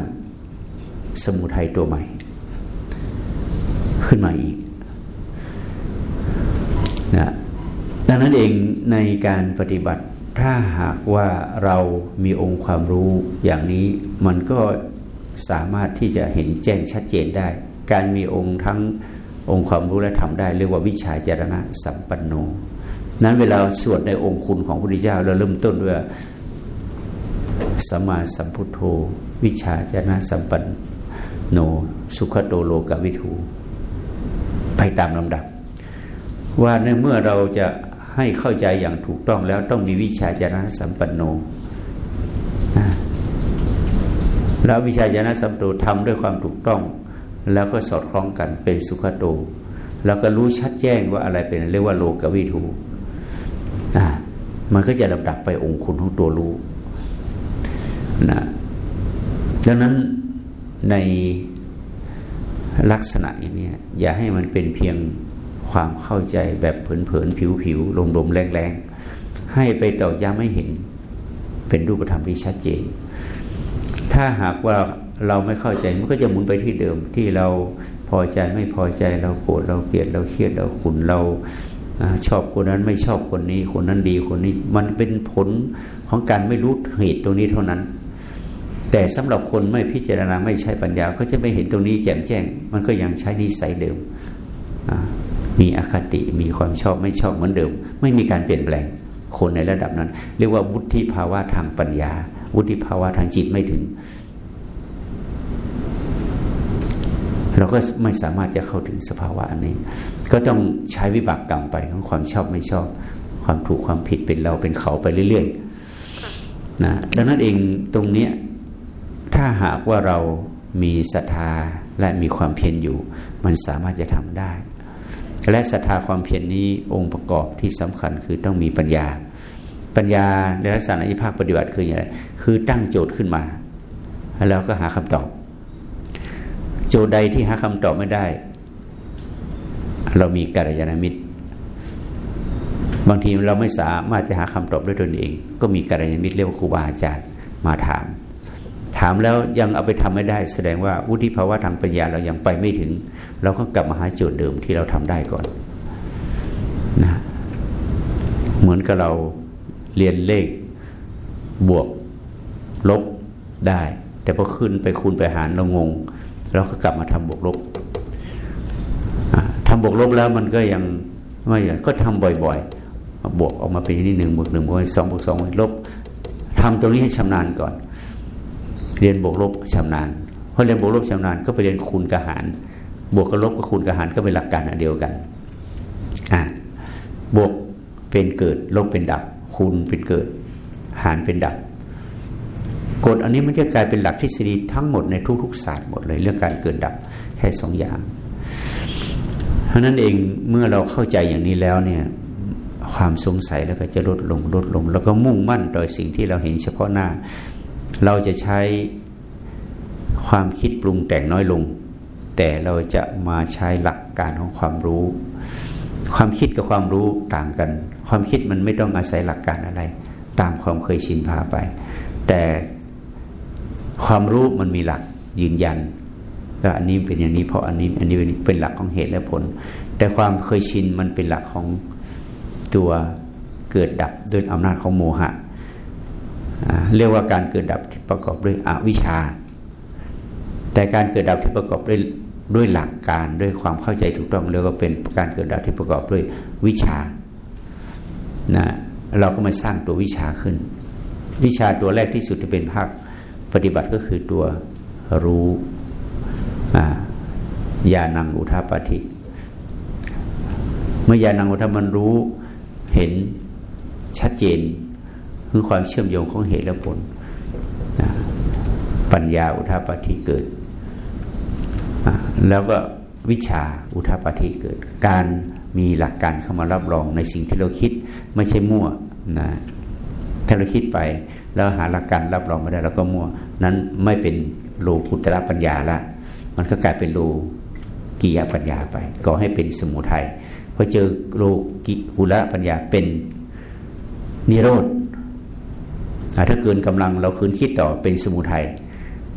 สมุทัยตัวใหม่ ขึ้นมาอีกนะดังนั้นเองในการปฏิบัติถ้าหากว่าเรามีองค์ความรู้อย่างนี้มันก็ สามารถที่จะเห็นแจ้งชัดเจนได้ การมีองค์ทั้งองค์ความรู้และทำได้ เรียกว่าวิชาจารณะสัมปันโน นั้นเวลาสวดในองค์คุณของพระพุทธเจ้าเราเริ่มต้นด้วยสมาสัมพุทโธ วิชาจารณะสัมปันโน สุขโตโลกวิถูไปตามลำดับ ว่าในเมื่อเราจะให้เข้าใจอย่างถูกต้องแล้วต้องมีวิชาจารณะสัมปันโน แล้ววิชาจาณสัมปโนทำด้วยความถูกต้อง แล้วก็สอดคล้องกันเป็นสุขโต แล้วก็รู้ชัดแจ้งว่าอะไรเป็นเรียกว่าโลกวิถูนะมันก็จะลำดับไปองค์คุณของตัวรู้นะดังนั้นในลักษณะอย่างนี้อย่าให้มันเป็นเพียงความเข้าใจแบบเผินๆผิวๆลมๆแรงๆให้ไปตอกย้ำให้เห็นเป็นรูปธรรมที่ชัดเจน ถ้าหากว่าเราไม่เข้าใจมันก็จะหมุนไปที่เดิมที่เราพอใจไม่พอใจเราโกรธเราเกลียดเราเครียดเราขุนเราชอบคนนั้นไม่ชอบคนนี้ คนนั้นดีคนนี้มันเป็นผลของการไม่รู้เหตุตรงนี้เท่านั้น แต่สำหรับคนไม่พิจารณาไม่ใช้ปัญญา ก็จะไม่เห็นตรงนี้แจ่มแจ้ง มันก็ยังใช้นิสัยเดิม มีอคติมีความชอบไม่ชอบเหมือนเดิม ไม่มีการเปลี่ยนแปลงคนในระดับนั้น เรียกว่าวุฒิภาวะทางปัญญา วุฒิภาวะทางจิตไม่ถึง เราก็ไม่สามารถจะเข้าถึงสภาวะอันนี้ ก็ต้องใช้วิบากกรรมไปของความชอบไม่ชอบ ความถูกความผิดเป็นเราเป็นเขาไปเรื่อยๆนะดังนั้นเองตรงนี้ถ้าหากว่าเรามีศรัทธาและมีความเพียรอยู่ มันสามารถจะทำได้ และศรัทธาความเพียรนนี้องค์ประกอบที่สำคัญคือต้องมีปัญญา ปัญญาในลักษณะอิภาคปฏิบัติคืออย่างไรคือตั้งโจทย์ขึ้นมา แล้วก็หาคำตอบ โจทย์ใดที่หาคำตอบไม่ได้ เรามีกัลยาณมิตร บางทีเราไม่สามารถจะหาคำตอบด้วยตนเอง ก็มีกัลยาณมิตรเรียกว่าครูบาอาจารย์มาถาม ถามแล้วยังเอาไปทำไม่ได้ แสดงว่าวุฒิภาวะทางปัญญาเรายังไปไม่ถึง เราก็กลับมาหาโจทย์เดิมที่เราทำได้ก่อนนะเหมือนกับเรา เรียนเลขบวกลบได้ แต่พอขึ้นไปคูณไปหารเรางง เราก็กลับมาทำบวกลบทำบวกลบแล้วมันก็ยังไม่ก็ทำบ่อยๆ บวกออกมาเป็นนี่หนึ่งบวกหนึ่งบวกสองบวกสองบวกลบทำตรงนี้ให้ชำนาญก่อน เรียนบวกลบชำนาญพอเรียนบวกลบชำนาญก็ไปเรียนคูณกับหาร บวกกับลบกับคูณกับหารก็เป็นหลักการอันเดียวกันอ่าบวกเป็นเกิดลบเป็นดับ คูณเป็นเกิด หารเป็นดับกฎอันนี้มันจะกลายเป็นหลักทฤษฎีทั้งหมดในทุกๆศาสตร์หมดเลยเรื่องการเกิดดับแค่สองอย่างเพราะนั้นเองเมื่อเราเข้าใจอย่างนี้แล้วเนี่ยความสงสัยแล้วก็จะลดลงลดลง แล้วก็มุ่งมั่นโดยสิ่งที่เราเห็นเฉพาะหน้า เราจะใช้ความคิดปรุงแต่งน้อยลง แต่เราจะมาใช้หลักการของความรู้ ความคิดกับความรู้ต่างกัน ความคิดมันไม่ต้องอาศัยหลักการอะไร ตามความเคยชินพาไป แต่ความรู้มันมีหลักยืนยันว่าอันนี้เป็นอย่างนี้เพราะอันนี้อันนี้เป็นหลักของเหตุและผล แต่ความเคยชินมันเป็นหลักของตัวเกิดดับด้วยอำนาจของโมหะเรียกว่าการเกิดดับที่ประกอบด้วยอวิชชา แต่การเกิดดับที่ประกอบด้วย ด้วยหลักการด้วยความเข้าใจถูกต้องเรียกว่าเป็นการเกิดดับที่ประกอบด้วยวิชานะเราก็มาสร้างตัววิชาขึ้น วิชาตัวแรกที่สุดที่เป็นภาคปฏิบัติก็คือตัวรู้ญาณังอุทาปฏิเมื่อยานังอุทามันรู้เห็นชัดเจนคือความเชื่อมโยงของเหตุและผลปัญญาอุทาปฏิเกิด แล้วก็วิชาอุทาปฏิเกิด การมีหลักการเข้ามารับรองในสิ่งที่เราคิดไม่ใช่มั่วนะถ้าเราคิดไปแล้วหาหลักการรับรองไม่ได้เราก็มั่ว นั้นไม่เป็นโลกุตระปัญญาละ มันก็กลายเป็นโลกียปัญญาไปก็ให้เป็นสมุทัยพอเจอโลกิกุละปัญญาเป็นนิโรธถ้าเกินกำลังเราคืนคิดต่อเป็นสมุทัย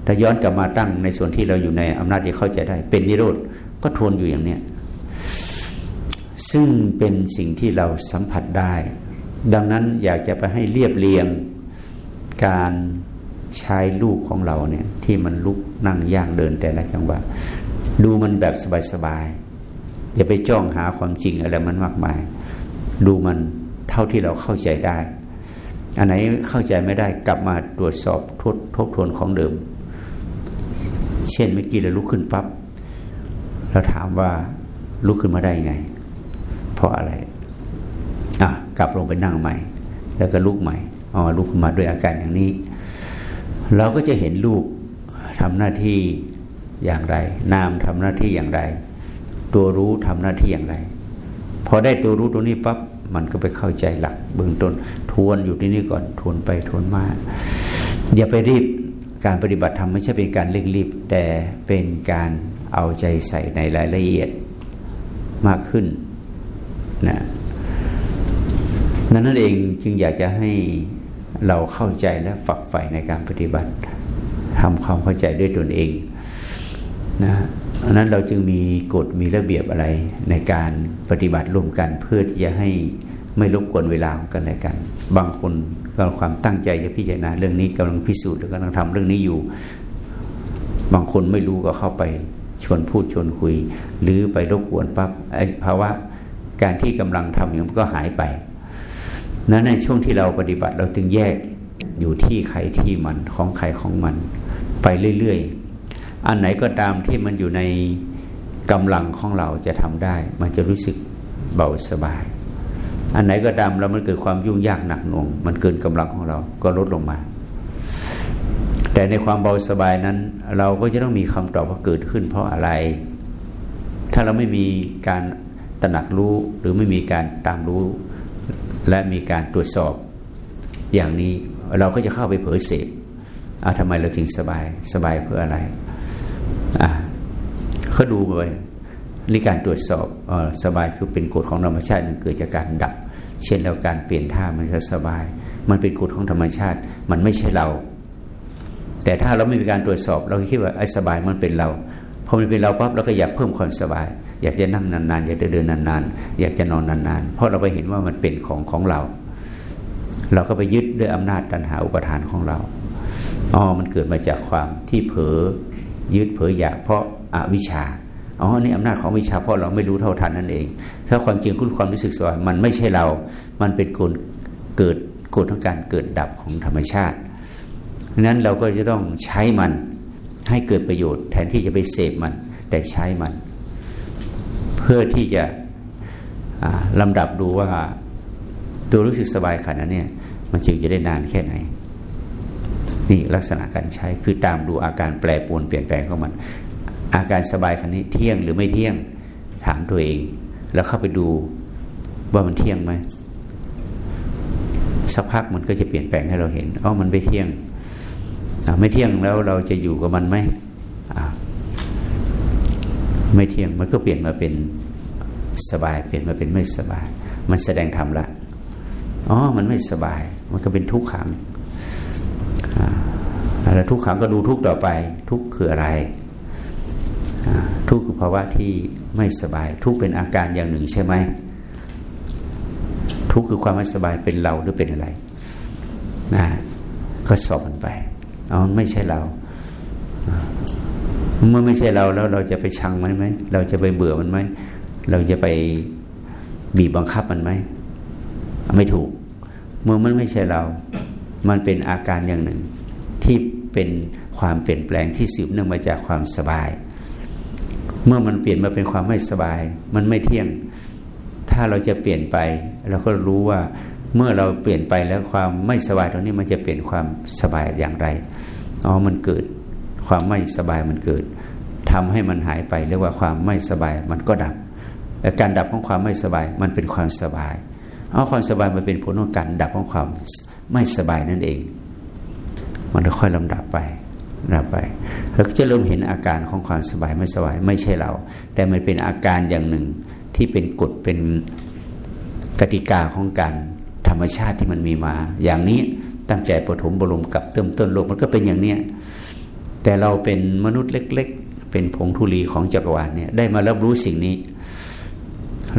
ถ้าย้อนกลับมาตั้งในส่วนที่เราอยู่ในอำนาจที่เข้าใจได้ เป็นนิโรธก็ทวนอยู่อย่างเนี้ยซึ่งเป็นสิ่งที่เราสัมผัสได้ ดังนั้นอยากจะไปให้เรียบเรียงการใช้ลูกของเราเนี่ยที่มันลุกนั่งย่างเดินแต่ละจังหวะดูมันแบบสบายๆอย่าไปจ้องหาความจริงอะไรมันมากมาย ดูมันเท่าที่เราเข้าใจได้ อันไหนเข้าใจไม่ได้กลับมาตรวจสอบทบทบทวนของเดิม เช่นเมื่อกี้เราลุกขึ้นปับ๊บเราถามว่าลุกขึ้นมาได้ไง เพราะอะไรอะกลับลงไปนั่งใหม่ แล้วก็ลุกใหม่อ๋อลุกขึ้นมาด้วยอาการอย่างนี้ เราก็จะเห็นลูกทำหน้าที่อย่างไร นามทำหน้าที่อย่างไร ตัวรู้ทำหน้าที่อย่างไร พอได้ตัวรู้ตัวนี้ปับ๊บมันก็ไปเข้าใจหลักเบื้องต้นทวนอยู่ที่นี่ก่อนทวนไปทวนมา อย่าไปรีบ การปฏิบัติธรรมไม่ใช่เป็นการเร่งรีบ แต่เป็นการเอาใจใส่ในรายละเอียดมากขึ้นนะนั้นนั่นเองจึงอยากจะให้เราเข้าใจและฝักใฝ่ในการปฏิบัติทำความเข้าใจด้วยตนเองนะอันนั้นเราจึงมีกฎมีระเบียบอะไรในการปฏิบัติร่วมกันเพื่อที่จะให้ไม่รบกวนเวลาของกันและกัน บางคน ก็ความตั้งใจจะพิจารณาเรื่องนี้กำลังพิสูจน์หรือกำลังทำเรื่องนี้อยู่ บางคนไม่รู้ก็เข้าไปชวนพูดชวนคุย หรือไปรบกวนปั๊บไอ้ภาวะการที่กำลังทำอย่างก็หายไป นั้นในช่วงที่เราปฏิบัติเราจึงแยกอยู่ที่ใครที่มันของใครของมัน ไปเรื่อยๆ อันไหนก็ตามที่มันอยู่ในกำลังของเราจะทำได้ มันจะรู้สึกเบาสบาย อันไหนก็ตามแล้วมันเกิดความยุ่งยากหนักหน่วง มันเกินกำลังของเราก็ลดลงมา แต่ในความเบาสบายนั้น เราก็จะต้องมีคำตอบว่าเกิดขึ้น เพราะอะไร ถ้าเราไม่มีการตระหนักรู้หรือไม่มีการตามรู้ และมีการตรวจสอบ อย่างนี้เราก็จะเข้าไปเผยเสพอ่าทำไมเราจึงสบายสบายเพื่ออะไรอ่าเขาดูไปนี่การตรวจสอบอสบายคือเป็นกฎของธรรมชาติมันเกิดจากการดับ เช่นแล้วการเปลี่ยนท่ามันจะสบาย มันเป็นกฎของธรรมชาติ มันไม่ใช่เรา แต่ถ้าเราไม่มีการตรวจสอบ เราคิดว่าไอ้สบายมันเป็นเราพอมันเป็นเราปั๊บเราก็อยากเพิ่มความสบาย อยากจะนั่งนานๆ อยากจะเดินนานๆ อยากจะนอนนานๆ เพราะเราไปเห็นว่ามันเป็นของของเรา เราก็ไปยึดด้วยอำนาจตัณหาอุปทานของเราอ๋อมันเกิดมาจากความที่เผลอยึดเผลออยากเพราะอาวิชชา อ๋อนี่อำนาจของวิชาเพราะเราไม่รู้เท่าทันนั่นเอง ถ้าความจริงคุณความรู้สึกสบายมันไม่ใช่เรา มันเป็นกฎเกิดกฎของการเกิดดับของธรรมชาตินั้นเราก็จะต้องใช้มันให้เกิดประโยชน์ แทนที่จะไปเสพมัน แต่ใช้มัน เพื่อที่จะลำดับดูว่าตัวรู้สึกสบายขนาดนี้มันจึงจะได้นานแค่ไหน นี่ลักษณะการใช้คือตามดูอาการแปรปวนเปลี่ยนแปลงของมัน อาการสบายคันนี้เที่ยงหรือไม่เที่ยงถามตัวเอง แล้วเข้าไปดูว่ามันเที่ยงไหมสักพักมันก็จะเปลี่ยนแปลงให้เราเห็นอ๋อมันไม่เที่ยงไม่เที่ยงแล้วเราจะอยู่กับมันไหมไม่เที่ยงมันก็เปลี่ยนมาเป็นสบาย เปลี่ยนมาเป็นไม่สบาย มันแสดงธรรมละอ๋อมันไม่สบาย มันก็เป็นทุกขังแล้วทุกขังก็ดูทุกต่อไป ทุกคืออะไร ทุกคือภาวะที่ไม่สบาย ทุกเป็นอาการอย่างหนึ่งใช่ไหมทุกคือความไม่สบายเป็นเราหรือเป็นอะไรนะก็สอบมันไปเอ๋อไม่ใช่เรา เมื่อไม่ใช่เราแล้วเราจะไปชังมันไหมเราจะไปเบื่อมันไหมเราจะไปบีบบังคับมันไหมไม่ถูก เมื่อมันไม่ใช่เรา มันเป็นอาการอย่างหนึ่ง ที่เป็นความเปลี่ยนแปลงที่สืบเนื่องมาจากความสบาย เมื่อมันเปลี่ยนมาเป็นความไม่สบาย มันไม่เที่ยง ถ้าเราจะเปลี่ยนไป เราก็รู้ว่าเมื่อเราเปลี่ยนไปแล้วความไม่สบายตรงนี้มันจะเปลี่ยนความสบายอย่างไรอ๋อมันเกิดความไม่สบายมันเกิดทำให้มันหายไปเรียกว่าความไม่สบายมันก็ดับแต่การดับของความไม่สบายมันเป็นความสบายเอาความสบายมันเป็นผลของการดับของความไม่สบายนั่นเอง มันค่อยลำดับไป ดับไปเราก็จะเริ่มเห็นอาการของความสบายไม่สบายไม่ใช่เรา แต่มันเป็นอาการอย่างหนึ่งที่เป็นกฎเป็นกติกาของการธรรมชาติที่มันมีมา อย่างนี้ตั้งแต่ปฐมบรมกับเติมต้นโลกมันก็เป็นอย่างเนี้ยแต่เราเป็นมนุษย์เล็ก ๆ เป็นผงธุลีของจักรวาลเนี่ยได้มารับรู้สิ่งนี้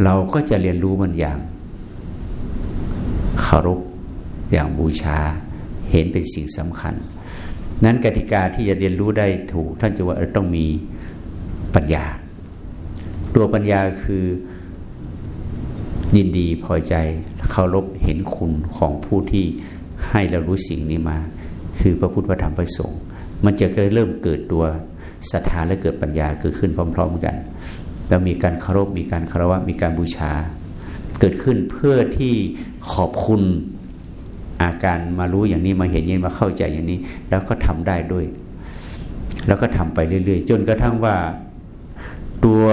เราก็จะเรียนรู้มันอย่างเคารพอย่างบูชาเห็นเป็นสิ่งสำคัญ นั้นกติกาที่จะเรียนรู้ได้ถูก ท่านจะว่าต้องมีปัญญา ตัวปัญญาคือยินดีพอใจเคารพเห็นคุณของผู้ที่ให้เรารู้สิ่งนี้มา คือพระพุทธพระธรรมพระสงฆ์มันจะเริ่มเกิดตัวศรัทธาและเกิดปัญญาเกิดขึ้นพร้อม ๆ กันแล้วมีการเคารพมีการคารวะมีการบูชา เกิดขึ้นเพื่อที่ขอบคุณ อาการมารู้อย่างนี้มาเห็นอย่างนี้มาเข้าใจอย่างนี้ แล้วก็ทำได้ด้วย แล้วก็ทำไปเรื่อยๆ จนกระทั่งว่าตัว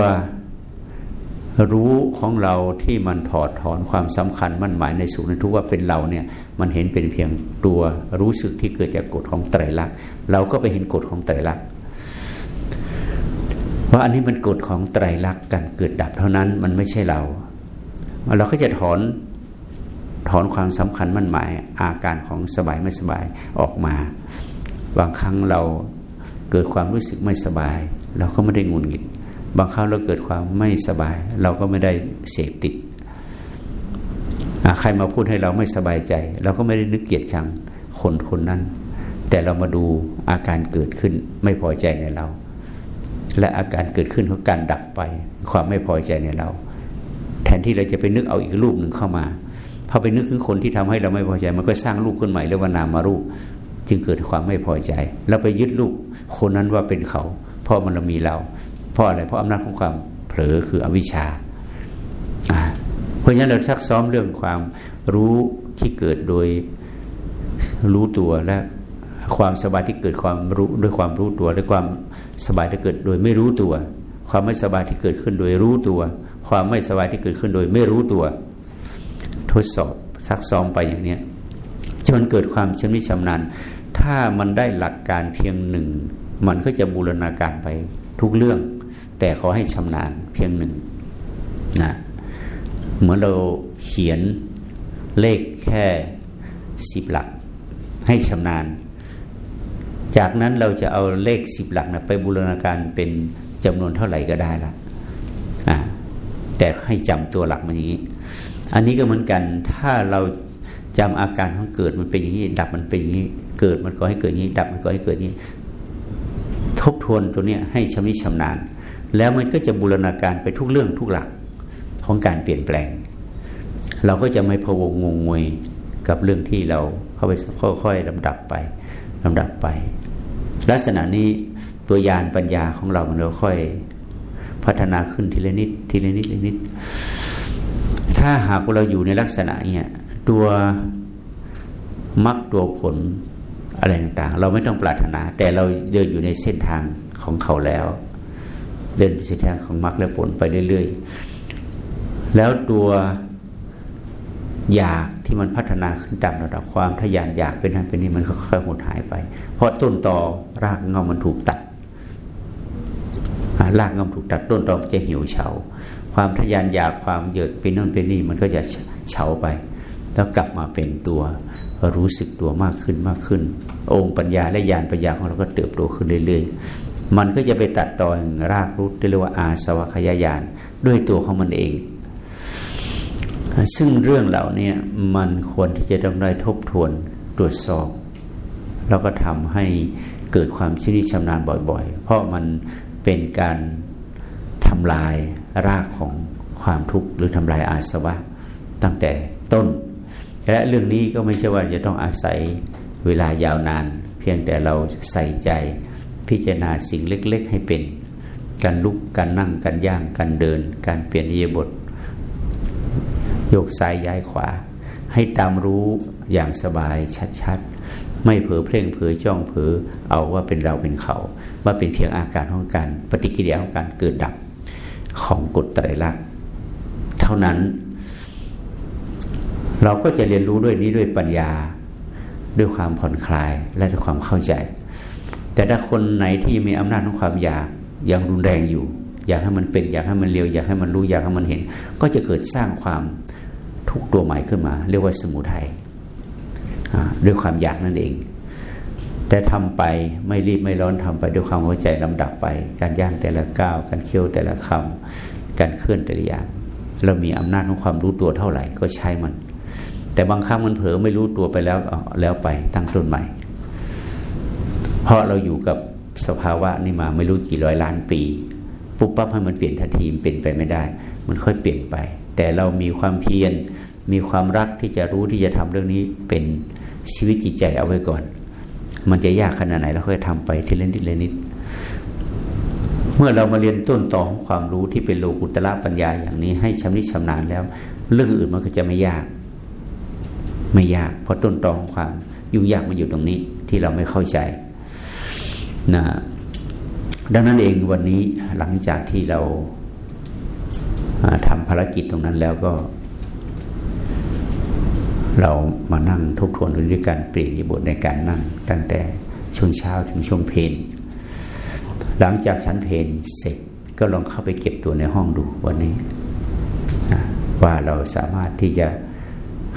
รู้ของเราที่มันถอดถอนความสำคัญมั่นหมายในสุขในทุกว่าเป็นเราเนี่ยมันเห็นเป็นเพียงตัวรู้สึกที่เกิดจากกฎของไตรลักษณ์เราก็ไปเห็นกฎของไตรลักษณ์ว่าอันนี้มันกฎของไตรลักษณ์การเกิดดับเท่านั้นมันไม่ใช่เรา เราก็จะถอน ถอนความสำคัญมั่นหมายอาการของสบายไม่สบายออกมา บางครั้งเราเกิดความรู้สึกไม่สบาย เราก็ไม่ได้งุนงิด บางครั้งเราเกิดความไม่สบาย เราก็ไม่ได้เสพติดใครมาพูดให้เราไม่สบายใจ เราก็ไม่ได้นึกเกลียดชังคนคนนั้น แต่เรามาดูอาการเกิดขึ้นไม่พอใจในเรา และอาการเกิดขึ้นของการดับไป ความไม่พอใจในเรา แทนที่เราจะไปนึกเอาอีกรูปหนึ่งเข้ามา พอไปนึกถึงคนที่ทำให้เราไม่พอใจ มันก็สร้างรูปขึ้นใหม่เรียกว่านามารูป จึงเกิดความไม่พอใจ เราไปยึดรูปคนนั้นว่าเป็นเขาเพราะมันเรามีเราเพราะอะไรเพราะอำนาจของความเผลอคืออวิชชาเพราะฉะนั้นเราซักซ้อมเรื่องความรู้ที่เกิดโดยรู้ตัวและความสบายที่เกิดความรู้ด้วยความรู้ตัวด้วยความสบายที่เกิดโดยไม่รู้ตัว ความไม่สบายที่เกิดขึ้นโดยรู้ตัว ความไม่สบายที่เกิดขึ้นโดยไม่รู้ตัว ทดสอบซักซ้อมไปอย่างเนี้ยจนเกิดความชำนิชำนาญ ถ้ามันได้หลักการเพียงหนึ่ง มันก็จะบูรณาการไปทุกเรื่อง แต่ขอให้ชำนาญเพียงหนึ่งนะเหมือนเราเขียนเลขแค่สิบหลัก ให้ชำนาญ จากนั้นเราจะเอาเลขสิบหลักนะไปบูรณาการเป็นจำนวนเท่าไหร่ก็ได้ละแต่ให้จำตัวหลักมันอย่างนี้ อันนี้ก็เหมือนกัน ถ้าเราจำอาการของเกิดมันเป็นอย่างนี้ ดับมันเป็นอย่างนี้ เกิดมันก็ให้เกิดอย่างนี้ ดับมันก็ให้เกิดอย่างนี้ ทบทวนตัวเนี้ยให้ชำนิชำนาญ แล้วมันก็จะบูรณาการไปทุกเรื่องทุกหลักของการเปลี่ยนแปลง เราก็จะไม่พะวงงงงวยกับเรื่องที่เราเข้าไปค่อยๆลำดับไปลำดับไป ลักษณะนี้ตัวยานปัญญาของเรามันเราค่อย พัฒนาขึ้นทีละนิดทีละนิดทีละนิด ถ้าหากเราอยู่ในลักษณะเนี้ยตัวมักตัวผลอะไรต่างๆ เราไม่ต้องปรารถนา แต่เราเดินอยู่ในเส้นทางของเขาแล้ว เดินไปเส้นทางของมรรคและผลไปเรื่อย ๆ แล้วตัวอยากที่มันพัฒนาขึ้นตามระดับความทยานอยากเป็นนั้นเป็นนี้มันค่อยๆหมดหายไป เพราะต้นตอรากเงามันถูกตัดรากเงาถูกตัดต้นตอจะเหี่ยวเฉา ความทยานอยากความเยิดเป็นนั่นเป็นนี่มันก็จะเฉาไป แล้วกลับมาเป็นตัวรู้สึกตัวมากขึ้นมากขึ้น องค์ปัญญาและญาณปัญญาของเราก็เติบโตขึ้นเรื่อย ๆ มันก็จะไปตัดตอนรากรุดเรียกว่าอาสวัคยายานด้วยตัวของมันเอง ซึ่งเรื่องเหล่านี้มันควรที่จะต้องได้ทบทวนตรวจสอบ แล้วก็ทำให้เกิดความชินิชำนาญบ่อย ๆ เพราะมันเป็นการ ทำลายรากของความทุกข์หรือทำลายอาสวะตั้งแต่ต้น และเรื่องนี้ก็ไม่ใช่ว่าจะต้องอาศัยเวลายาวนาน เพียงแต่เราใส่ใจพิจารณาสิ่งเล็ก ๆ ให้เป็น การลุกการนั่งการย่างการเดิน การเปลี่ยนอิยบทยกซ้ายย้ายขวา ให้ตามรู้อย่างสบายชัดๆ ไม่เผลอเพล่งเผยจ้องเผลอเอาว่าเป็นเราเป็นเขา ว่าเป็นเพียงอาการของการปฏิกิริยาของการเกิดดับ ของกฎไตรลักษณ์เท่านั้น เราก็จะเรียนรู้ด้วยนี้ด้วยปัญญาด้วยความผ่อนคลายและด้วยความเข้าใจ แต่ถ้าคนไหนที่มีอำนาจของความอยากยังรุนแรงอยู่ อยากให้มันเป็นอยากให้มันเร็วอยากให้มันรู้อยากให้มันเห็น ก็จะเกิดสร้างความทุกตัวใหม่ขึ้นมา เรียกว่าสมุทัยด้วยความอยากนั่นเอง แต่ทำไปไม่รีบไม่ร้อนทำไปด้วยความเข้าใจลำดับไป การย่างแต่ละก้าวการเคี่ยวแต่ละคำการเคลื่อนแต่ละอย่างเรามีอำนาจของความรู้ตัวเท่าไหร่ก็ใช้มัน แต่บางครั้งมันเผลอไม่รู้ตัวไปแล้วแล้วไปตั้งต้นใหม่ เพราะเราอยู่กับสภาวะนี่มาไม่รู้กี่ร้อยล้านปี ปุ๊บปั๊บให้มันเปลี่ยนทันทีมันเป็นไปไม่ได้ มันค่อยเปลี่ยนไป แต่เรามีความเพียรมีความรักที่จะรู้ที่จะทำเรื่องนี้เป็นชีวิตจิตใจเอาไว้ก่อน มันจะยากขนาดไหนเราค่อยทำไปทีละนิดละนิด เมื่อเรามาเรียนต้นต่อของความรู้ที่เป็นโลกุตระปัญญาอย่างนี้ ให้ชำนิชำนาญแล้ว เรื่องอื่นมันก็จะไม่ยาก ไม่ยาก เพราะต้นตอของความยุ่งยากมันอยู่ตรงนี้ที่เราไม่เข้าใจนะดังนั้นเองวันนี้หลังจากที่เราทำภารกิจตรงนั้นแล้วก็ เรามานั่งทบทวนด้วยการเปลี่ยนอิบทในการนั่ง ตั้งแต่ช่วงเช้าถึงช่วงเพลนหลังจากชันเพลนเสร็จก็ลองเข้าไปเก็บตัวในห้องดูวันนี้ ว่าเราสามารถที่จะ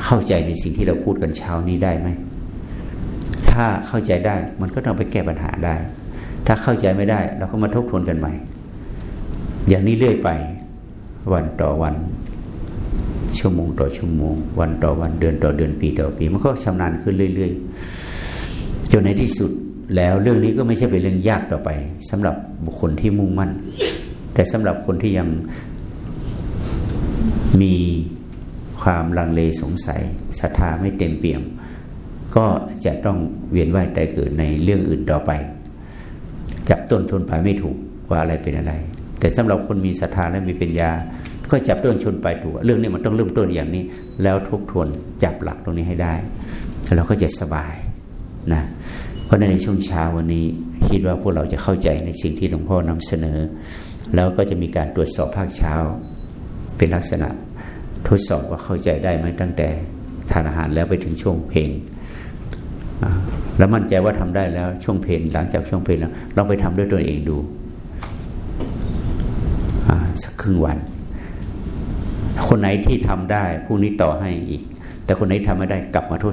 เข้าใจในสิ่งที่เราพูดกันเช้านี้ได้ไหม ถ้าเข้าใจได้มันก็ต้องไปแก้ปัญหาได้ ถ้าเข้าใจไม่ได้ เราก็มาทบทวนกันใหม่ อย่างนี้เรื่อยไปวันต่อวัน ชั่วโมงต่อชั่วโมง วันต่อวันเดือนต่อเดือนปีต่อปี มันก็ชำนาญขึ้นเรื่อย ๆ จนในที่สุดแล้วเรื่องนี้ก็ไม่ใช่เป็นเรื่องยากต่อไปสำหรับบุคคลที่มุ่งมั่น แต่สำหรับคนที่ยังมีความลังเลสงสัยศรัทธาไม่เต็มเปี่ยม ก็จะต้องเวียนว่ายแต่เกิดในเรื่องอื่นต่อไป จับต้นชนปลายไม่ถูกว่าอะไรเป็นอะไร แต่สำหรับคนมีศรัทธาและมีปัญญา ก็จับต้นชนปลายตัว เรื่องนี้มันต้องเริ่มต้นอย่างนี้ แล้วทบทวนจับหลักตรงนี้ให้ได้แล้วก็จะสบายนะเพราะในช่วงเช้าวันนี้คิดว่าพวกเราจะเข้าใจในสิ่งที่หลวงพ่อนำเสนอ แล้วก็จะมีการตรวจสอบภาคเช้า เป็นลักษณะทดสอบว่าเข้าใจได้ไหมตั้งแต่ทานอาหารแล้วไปถึงช่วงเพลงแล้วมั่นใจว่าทำได้แล้วช่วงเพลงหลังจากช่วงเพลงแล้วลองไปทำด้วยตัวเองดูสักครึ่งวัน คนไหนที่ทำได้พรุ่งนี้ต่อให้อีก แต่คนไหนทำไม่ได้กลับมาทบ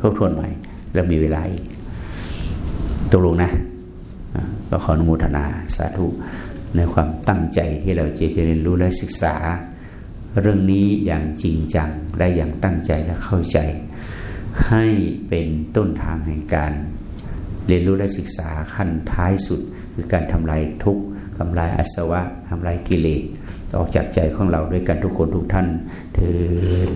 ทบทวนใหม่แล้วมีเวลาอีกตกลงนะก็ขออนุโมทนาสาธุในความตั้งใจที่เราจะจะเรียนรู้และศึกษา เรื่องนี้อย่างจริงจังและอย่างตั้งใจและเข้าใจ ให้เป็นต้นทางแห่งการ เรียนรู้และศึกษาขั้นท้ายสุดคือการทำลายทุกข์ ทำลายอาสวะทำลายกิเลสออกจากใจของเราด้วยกันทุกคนทุกท่านเถิด